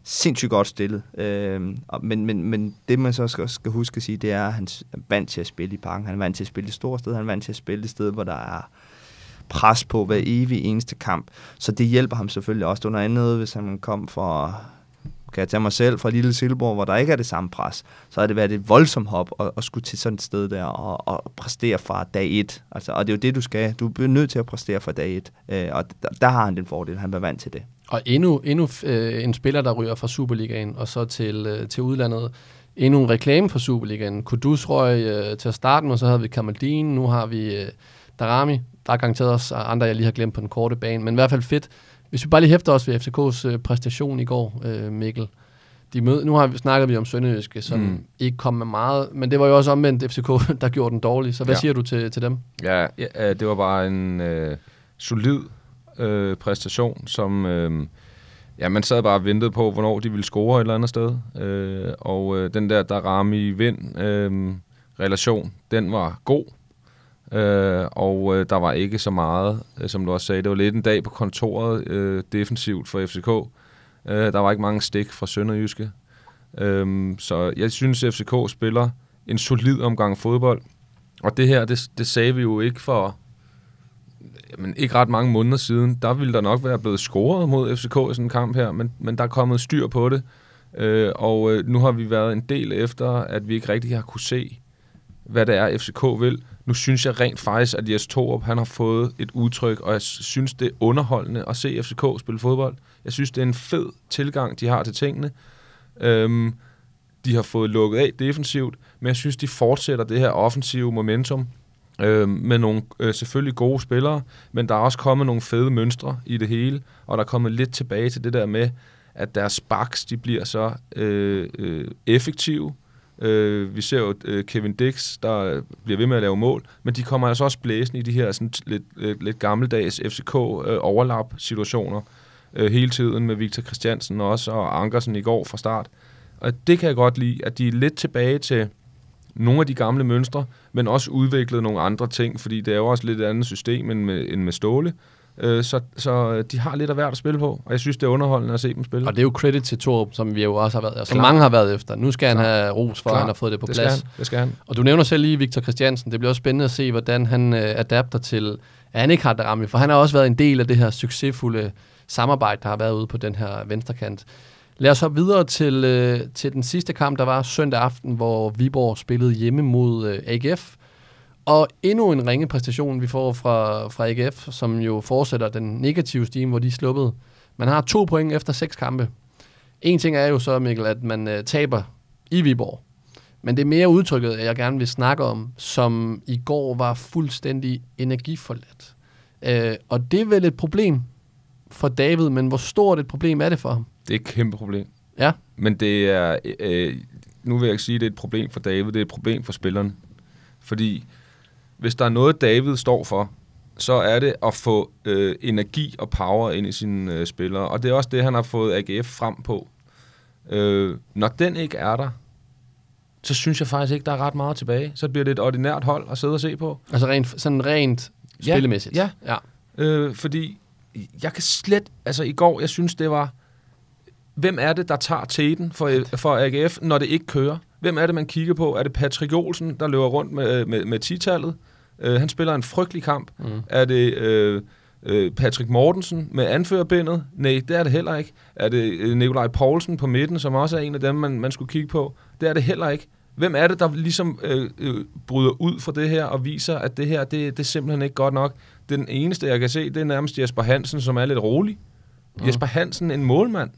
sindssygt godt stillet. Øh, men, men, men det, man så skal, skal huske at sige, det er, at han er vant til at spille i parken. Han er vant til at spille i store steder. Han er vant til at spille et sted, hvor der er pres på hver evig eneste kamp. Så det hjælper ham selvfølgelig også. Det var noget andet, hvis han kom fra kan jeg tage mig selv fra Lille Silborg, hvor der ikke er det samme pres, så har det været et voldsomt hop at, at skulle til sådan et sted der og, og præstere fra dag et. Altså, og det er jo det, du skal. Du er nødt til at præstere fra dag et. Øh, og der, der har han den fordel. Han var vant til det. Og endnu, endnu øh, en spiller, der ryger fra Superligaen og så til, øh, til udlandet. Endnu en reklame for Superligaen. Kudus røg øh, til at starte med, så havde vi Kamaldin, nu har vi øh, Darami. Der er garanteret også andre, jeg lige har glemt på den korte bane, men i hvert fald fedt. Hvis vi bare lige hæfter os ved FCK's øh, præstation i går, øh, Mikkel. De mød, nu har vi snakket vi om Sønderjyske, som mm. Ikke kom med meget, men det var jo også omvendt FCK, der gjorde den dårlig. Så hvad ja. Siger du til, til dem? Ja, ja, det var bare en øh, solid øh, præstation, som... Øh, ja, man sad bare og ventede på, hvornår de ville score et eller andet sted. Øh, og øh, den der Darami vind øh, relation, den var god. Øh, og øh, der var ikke så meget, øh, som du også sagde. Det var lidt en dag på kontoret øh, defensivt for FCK. Øh, der var ikke mange stik fra Sønderjyske. Øh, så jeg synes, at FCK spiller en solid omgang fodbold. Og det her, det, det sagde vi jo ikke for jamen, ikke ret mange måneder siden. Der ville der nok være blevet scoret mod FCK i sådan en kamp her, men, men der er kommet styr på det. Øh, og øh, nu har vi været en del efter, at vi ikke rigtig har kunne se, hvad det er, FCK vil nu synes jeg rent faktisk, at Jes Torup, han har fået et udtryk, og jeg synes, det er underholdende at se FCK spille fodbold. Jeg synes, det er en fed tilgang, de har til tingene. Øhm, de har fået lukket af defensivt, men jeg synes, de fortsætter det her offensive momentum øh, med nogle øh, selvfølgelig gode spillere, men der er også kommet nogle fede mønstre i det hele, og der er kommet lidt tilbage til det der med, at deres backs, de bliver så øh, øh, effektive. Øh, vi ser jo øh, Kevin Dix, der bliver ved med at lave mål, men de kommer altså også blæsende i de her sådan, lidt, lidt, lidt gammeldags FCK-overlap-situationer øh, øh, hele tiden med Victor Christiansen også, og Ankersen i går fra start. Og det kan jeg godt lide, at de er lidt tilbage til nogle af de gamle mønstre, men også udviklet nogle andre ting, fordi det er jo også lidt et andet system end med, end med Ståle. Øh, så, så de har lidt af hvert at spille på, og jeg synes, det er underholdende at se dem spille. Og det er jo credit til Torup, som vi jo også har været, og som mange har været efter. Nu skal han Klar. have ros for, Klar. at han har fået det på det plads. Skal han. Det skal han. Og du nævner selv lige Victor Christiansen. Det bliver også spændende at se, hvordan han øh, adapter til, at han ikke har Darami, for han har også været en del af det her succesfulde samarbejde, der har været ude på den her venstrekant. Lad os hoppe videre til, øh, til den sidste kamp, der var søndag aften, hvor Viborg spillede hjemme mod øh, AGF. Og endnu en ringe præstation, vi får fra, fra AGF, som jo fortsætter den negative stime, hvor de er sluppet. Man har to point efter seks kampe. En ting er jo så, Mikkel, at man øh, taber i Viborg. Men det er mere udtrykket, jeg gerne vil snakke om, som i går var fuldstændig energiforladt. Øh, og det er vel et problem for David, men hvor stort et problem er det for ham? Det er et kæmpe problem. Ja. Men det er, øh, nu vil jeg ikke sige, at det er et problem for David, det er et problem for spillerne. Fordi hvis der er noget, David står for, så er det at få øh, energi og power ind i sine øh, spillere. Og det er også det, han har fået AGF frem på. Øh, når den ikke er der, så synes jeg faktisk ikke, der er ret meget tilbage. Så bliver det et ordinært hold at sidde og se på. Altså rent, sådan rent Ja, spillemæssigt. ja. ja. Øh, fordi jeg kan slet... Altså i går, jeg synes, det var... Hvem er det, der tager teten for, for AGF, når det ikke kører? Hvem er det, man kigger på? Er det Patrick Olsen, der løber rundt med, med, med 10-tallet? Øh, han spiller en frygtelig kamp. Mm. Er det øh, øh, Patrick Mortensen med anførerbindet? Nej, det er det heller ikke. Er det øh, Nikolaj Poulsen på midten, som også er en af dem, man, man skulle kigge på? Det er det heller ikke. Hvem er det, der ligesom øh, øh, bryder ud fra det her og viser, at det her, det, det er simpelthen ikke godt nok? Den eneste, jeg kan se, det er nærmest Jesper Hansen, som er lidt rolig. Mm. Jesper Hansen, en målmand.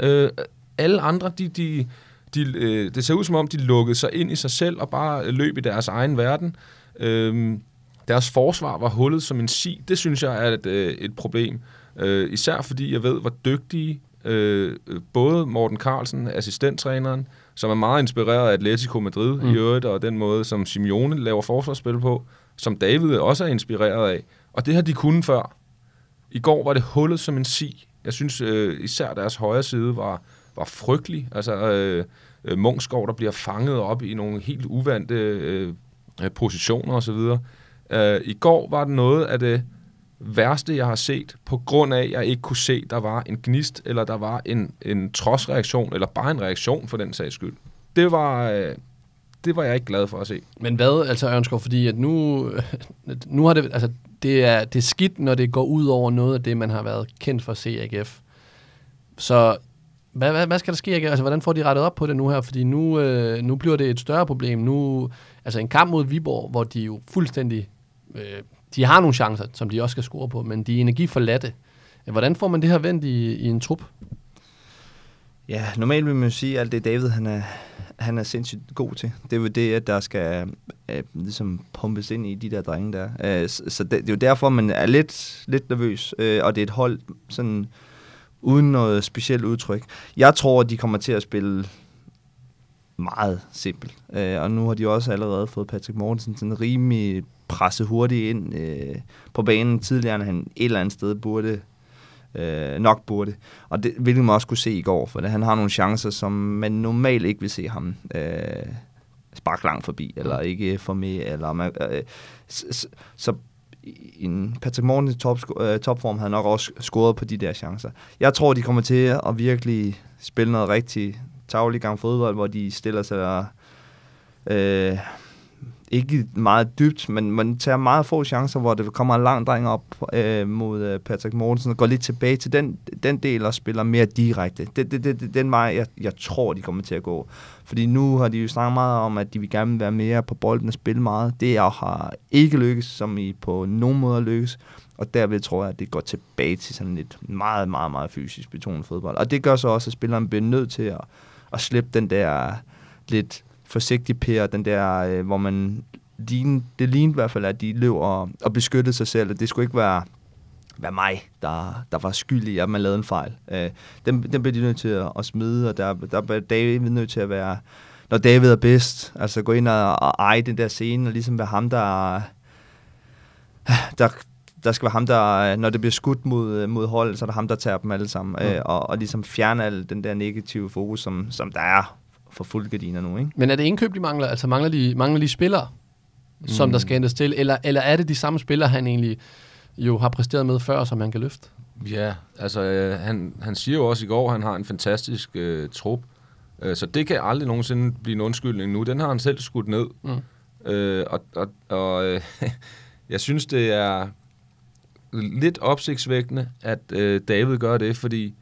Øh, alle andre, de, de, de, øh, det ser ud som om, de lukkede sig ind i sig selv og bare løb i deres egen verden. Øh, deres forsvar var hullet som en si. Det synes jeg er et, øh, et problem. Øh, især fordi jeg ved, hvor dygtige øh, både Morten Carlsen, assistenttræneren, som er meget inspireret af Atletico Madrid mm. i øvrigt, og den måde, som Simeone laver forsvarsspil på, som David også er inspireret af. Og det har de kunnet før. I går var det hullet som en si. Jeg synes øh, især deres højre side var, var frygtelig. Altså øh, øh, Mungskov, der bliver fanget op i nogle helt uvante øh, øh, positioner osv. Øh, I går var det noget af det værste, jeg har set, på grund af, at jeg ikke kunne se, der var en gnist, eller der var en, en trodsreaktion, eller bare en reaktion for den sags skyld. Det var, øh, det var jeg ikke glad for at se. Men hvad, altså Ørnskov, fordi at nu, nu har det, altså det er, det er skidt, når det går ud over noget af det, man har været kendt for at se AGF. Så hvad, hvad, hvad skal der ske? Altså, hvordan får de rettet op på det nu her? Fordi nu, øh, nu bliver det et større problem. Nu, altså en kamp mod Viborg, hvor de jo fuldstændig, øh, de har nogle chancer, som de også skal score på, men de er energiforladte. Hvordan får man det her vendt i, i en trup? Ja, normalt vil man jo sige, at alt det David han er, han er sindssygt god til. Det er jo det, at der skal øh, ligesom pumpes ind i de der drenge der. Øh, så så det, det er jo derfor, man er lidt, lidt nervøs, øh, og det er et hold sådan uden noget specielt udtryk. Jeg tror, at de kommer til at spille meget simpelt. Øh, og nu har de også allerede fået Patrick Mortensen sådan rimelig presset hurtigt ind øh, på banen tidligere, end han et eller andet sted burde øh, nok burde. Og det, hvilket man også kunne se i går, for han har nogle chancer, som man normalt ikke vil se ham øh, sparke langt forbi, eller ikke få med, eller man, øh, så, så en Patrick Morten i top, øh, topform havde nok også scoret på de der chancer. Jeg tror, de kommer til at virkelig spille noget rigtig tavlig gang fodbold, hvor de stiller sig øh, ikke meget dybt, men man tager meget få chancer, hvor det kommer en lang dreng op øh, mod øh, Patrick Mortensen og går lidt tilbage til den, den del og spiller mere direkte. Det, det, det, det den vej, jeg, jeg tror, de kommer til at gå. Fordi nu har de jo snakket meget om, at de vil gerne være mere på bolden og spille meget. Det har ikke lykkes, som I på nogen måde lykkes. Og derved tror jeg, at det går tilbage til sådan lidt meget, meget, meget fysisk betonet fodbold. Og det gør så også, at spilleren bliver nødt til at, at slippe den der lidt forsigtig pære, den der, øh, hvor man lignede, det lignede i hvert fald, at de løber og beskyttede sig selv, og det skulle ikke være, være mig, der, der var skyld i, at man lavede en fejl. Øh, den, den bliver de nødt til at, at smide, og der, der bliver David nødt til at være, når David er bedst, altså gå ind og, og eje den der scene, og ligesom være ham, der, der, der skal være ham, der, når det bliver skudt mod, mod hold, så er der ham, der tager dem alle sammen, mm. øh, og, og ligesom fjerne al den der negative fokus, som, som der er for fuldgardiner nu. Ikke? Men er det indkøb, de mangler? Altså mangler de, mangler de spillere, mm. som der skal hentes til? Eller, eller er det de samme spillere, han egentlig jo har præsteret med før, som han kan løfte? Ja, altså øh, han, han siger jo også i går, at han har en fantastisk øh, trup. Øh, så det kan aldrig nogensinde blive en undskyldning nu. Den har han selv skudt ned. Mm. Øh, og og, og øh, jeg synes, det er lidt opsigtsvækkende, at øh, David gør det, fordi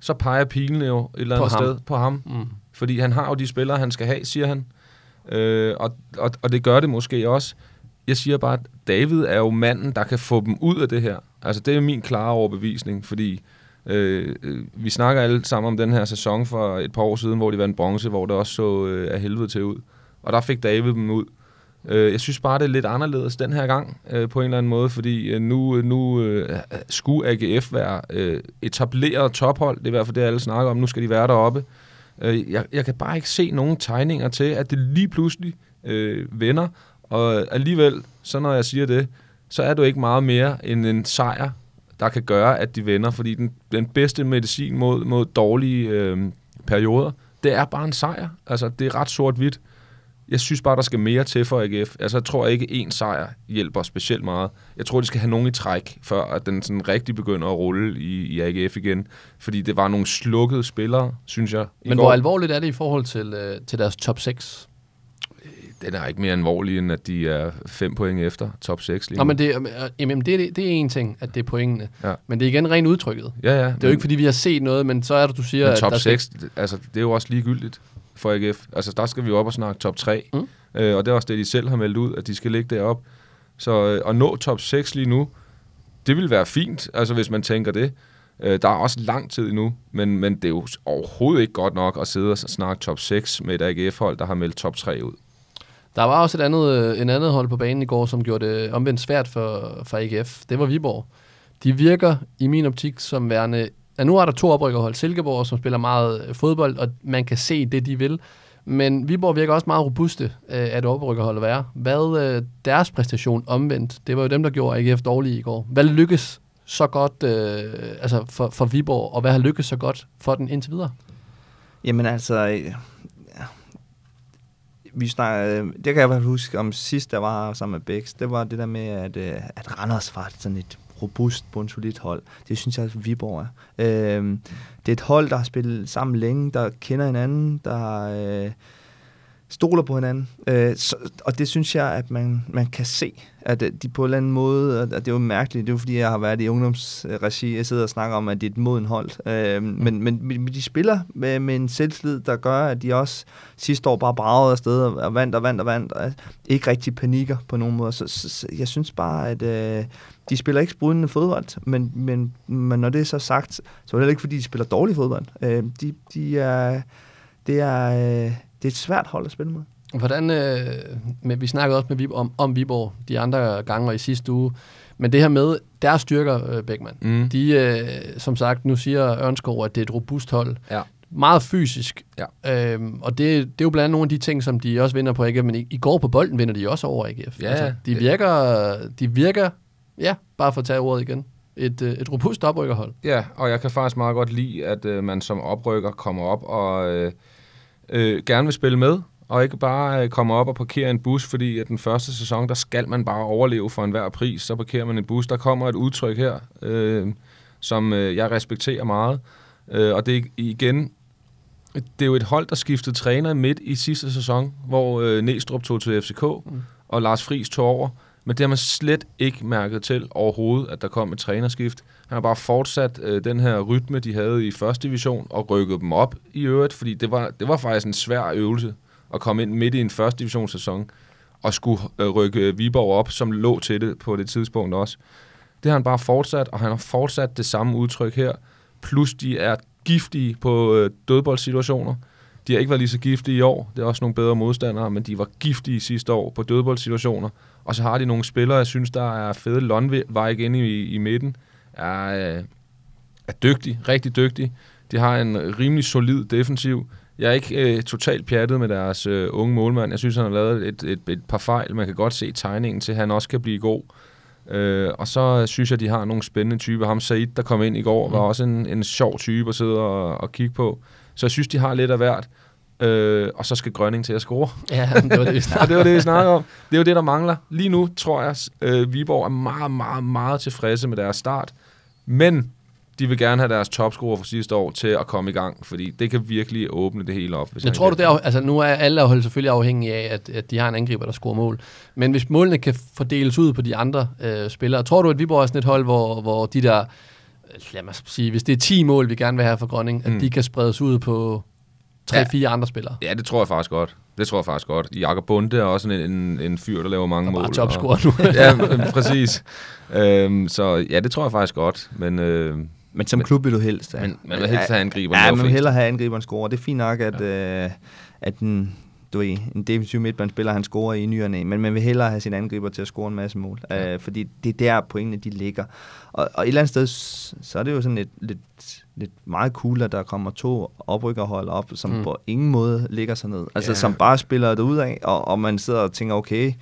så peger pilen jo et eller andet på sted på ham. Mm. Fordi han har jo de spillere, han skal have, siger han. Øh, og, og, og det gør det måske også. Jeg siger bare, at David er jo manden, der kan få dem ud af det her. Altså, det er min klare overbevisning, fordi øh, øh, vi snakker alle sammen om den her sæson for et par år siden, hvor de vandt bronze, hvor det også så øh, af helvede til ud. Og der fik David dem ud. Øh, jeg synes bare, det er lidt anderledes den her gang, øh, på en eller anden måde, fordi øh, nu, øh, nu øh, skulle AGF være øh, etableret tophold. Det er i hvert fald det, alle snakker om. Nu skal de være deroppe. Øh, jeg, jeg kan bare ikke se nogen tegninger til, at det lige pludselig øh, vender, og alligevel, så når jeg siger det, så er det ikke meget mere end en sejr, der kan gøre, at de vender, fordi den, den bedste medicin mod, mod dårlige øh, perioder, det er bare en sejr. Altså, det er ret sort-hvidt. Jeg synes bare, der skal mere til for AGF. Altså, jeg tror ikke, en sejr hjælper specielt meget. Jeg tror, de skal have nogen i træk, før at den sådan rigtig begynder at rulle i, i AGF igen. Fordi det var nogle slukkede spillere, synes jeg. Men går. hvor alvorligt er det i forhold til, øh, til deres top 6? Den er ikke mere alvorlig, end at de er fem point efter top 6 lige Nå, men det, øh, jamen, det, det er en ting, at det er pointene. Ja. Men det er igen rent udtrykket. Ja, ja. Det er jo ikke, fordi vi har set noget, men så er det, du siger... Men top at 6, skal... altså, det er jo også ligegyldigt for AGF. Altså, der skal vi op og snakke top 3. Mm. Øh, og det er også det, de selv har meldt ud, at de skal ligge derop. Så øh, at nå top 6 lige nu, det vil være fint, altså hvis man tænker det. Øh, der er også lang tid endnu, men, men det er jo overhovedet ikke godt nok at sidde og snakke top 6 med et AGF-hold, der har meldt top 3 ud. Der var også et andet, øh, en andet hold på banen i går, som gjorde det omvendt svært for, for AGF. Det var Viborg. De virker i min optik som værende Ja, nu er der to oprykkerhold. Silkeborg, som spiller meget øh, fodbold, og man kan se det, de vil. Men Viborg virker også meget robuste øh, at oprykkerhold at være. Hvad øh, deres præstation omvendt? Det var jo dem, der gjorde AGF dårlige i går. Hvad lykkes så godt øh, altså for, for Viborg, og hvad har lykkes så godt for den indtil videre? Jamen altså, ja. vi snakker, øh, det kan jeg i hvert fald huske om sidst, der var sammen med Bæks, det var det der med, at, at Randers var sådan et robust, bundsolidt hold. Det synes jeg, at Viborg er. Øh, det er et hold, der har spillet sammen længe, der kender hinanden, der øh, stoler på hinanden. Øh, så, og det synes jeg, at man, man kan se, at de på en eller anden måde, at det er jo mærkeligt, det er jo fordi, jeg har været i ungdomsregi, jeg sidder og snakker om, at det er et moden hold. Øh, men, men, men de spiller med, med en selvslid, der gør, at de også sidste år bare bragede afsted og vandt og vandt og vandt, og ikke rigtig panikker på nogen måde. Så, så, så jeg synes bare, at øh, de spiller ikke sprudende fodbold, men, men, men når det er så sagt, så er det heller ikke, fordi de spiller dårlig fodbold. Øh, de, de er, det, er, øh, det er et svært hold at spille med. Hvordan, øh, med, vi snakkede også med Viborg, om, om Viborg de andre gange i sidste uge, men det her med deres styrker, øh, Beckmann, mm. de, øh, som sagt, nu siger Ørnskov, at det er et robust hold. Ja. Meget fysisk. Ja. Øhm, og det, det er jo blandt andet nogle af de ting, som de også vinder på AGF, men i, i går på bolden vinder de også over AGF. Ja, altså, de, virker, de virker Ja, bare for at tage ordet igen. Et, øh, et robust oprykkerhold. Ja, og jeg kan faktisk meget godt lide, at øh, man som oprykker kommer op og øh, øh, gerne vil spille med, og ikke bare øh, komme op og parkere en bus, fordi at den første sæson, der skal man bare overleve for enhver pris. Så parkerer man en bus. Der kommer et udtryk her, øh, som øh, jeg respekterer meget. Øh, og det er igen, det er jo et hold, der skiftede træner midt i sidste sæson, hvor øh, Næstrup tog til FCK. Mm og Lars Friis tog over. Men det har man slet ikke mærket til overhovedet, at der kom et trænerskift. Han har bare fortsat øh, den her rytme, de havde i første division, og rykket dem op i øvrigt, fordi det var, det var faktisk en svær øvelse at komme ind midt i en første divisionssæson, og skulle øh, rykke Viborg op, som lå til det på det tidspunkt også. Det har han bare fortsat, og han har fortsat det samme udtryk her. Plus de er giftige på øh, dødboldsituationer. De har ikke været lige så giftige i år. Det er også nogle bedre modstandere, men de var giftige sidste år på dødboldsituationer. Og så har de nogle spillere, jeg synes, der er fede. Lundvejk inde i, i midten er, øh, er dygtig, rigtig dygtig. De har en rimelig solid defensiv. Jeg er ikke øh, totalt pjattet med deres øh, unge målmand. Jeg synes, han har lavet et, et, et par fejl. Man kan godt se tegningen til, at han også kan blive god. Øh, og så synes jeg, de har nogle spændende typer. Ham Said, der kom ind i går, var mm. også en, en sjov type at sidde og, og kigge på. Så jeg synes, de har lidt af hvert. Øh, og så skal Grønning til at score. Ja, det var det, vi snakkede det var det, vi snakkede om. Det er jo det, der mangler. Lige nu tror jeg, øh, Viborg er meget, meget, meget tilfredse med deres start. Men de vil gerne have deres topscorer fra sidste år til at komme i gang, fordi det kan virkelig åbne det hele op. Hvis jeg tror du, det er, altså nu er alle holdet selvfølgelig afhængige af, at, at de har en angriber, der scorer mål. Men hvis målene kan fordeles ud på de andre øh, spillere, tror du, at Viborg er sådan et hold, hvor, hvor de der, øh, lad mig sige, hvis det er 10 mål, vi gerne vil have for Grønning, mm. at de kan spredes ud på 3-4 ja. andre spillere? Ja, det tror jeg faktisk godt. Det tror jeg faktisk godt. Jakob Bunde er også en, en, en fyr, der laver mange og mål. Bare topscorer nu. ja, præcis. Øhm, så ja, det tror jeg faktisk godt. Men, øh, men som men, klub vil du helst have. Men man vil helst have angriberen. Ja, man vil hellere have angriberen score. Det er fint nok, at, ja. øh, at den, du ved, en defensiv midtbandspiller, han scorer i ny og næ, men man vil hellere have sin angriber til at score en masse mål, ja. øh, fordi det er der pointene, de ligger. Og, og et eller andet sted, så er det jo sådan lidt, lidt, lidt meget cool, at der kommer to oprykkerhold op, som mm. på ingen måde ligger sig ned. Altså, ja. som bare spiller det ud af, og, og man sidder og tænker, okay,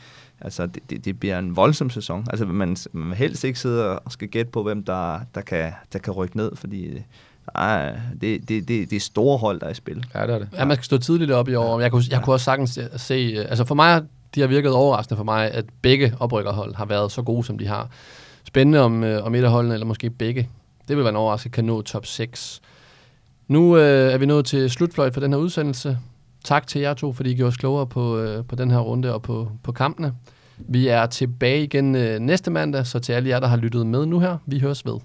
altså, det, det, det bliver en voldsom sæson. Altså, man, man helst ikke sidde og skal gætte på, hvem der, der, kan, der kan rykke ned, fordi ej, det, det, det, det er store hold, der er i spil. Ja, det er det. Ja, man skal stå tidligt op i år. Jeg kunne, jeg kunne også sagtens se, altså for mig, de har virket overraskende for mig, at begge oprykkerhold har været så gode, som de har. Spændende om, øh, om et af holdene, eller måske begge. Det vil være en overraskelse, kan nå top 6. Nu øh, er vi nået til slutfløjt for den her udsendelse. Tak til jer to, fordi I gjorde os klogere på, øh, på den her runde og på, på kampene. Vi er tilbage igen øh, næste mandag, så til alle jer, der har lyttet med nu her, vi høres ved.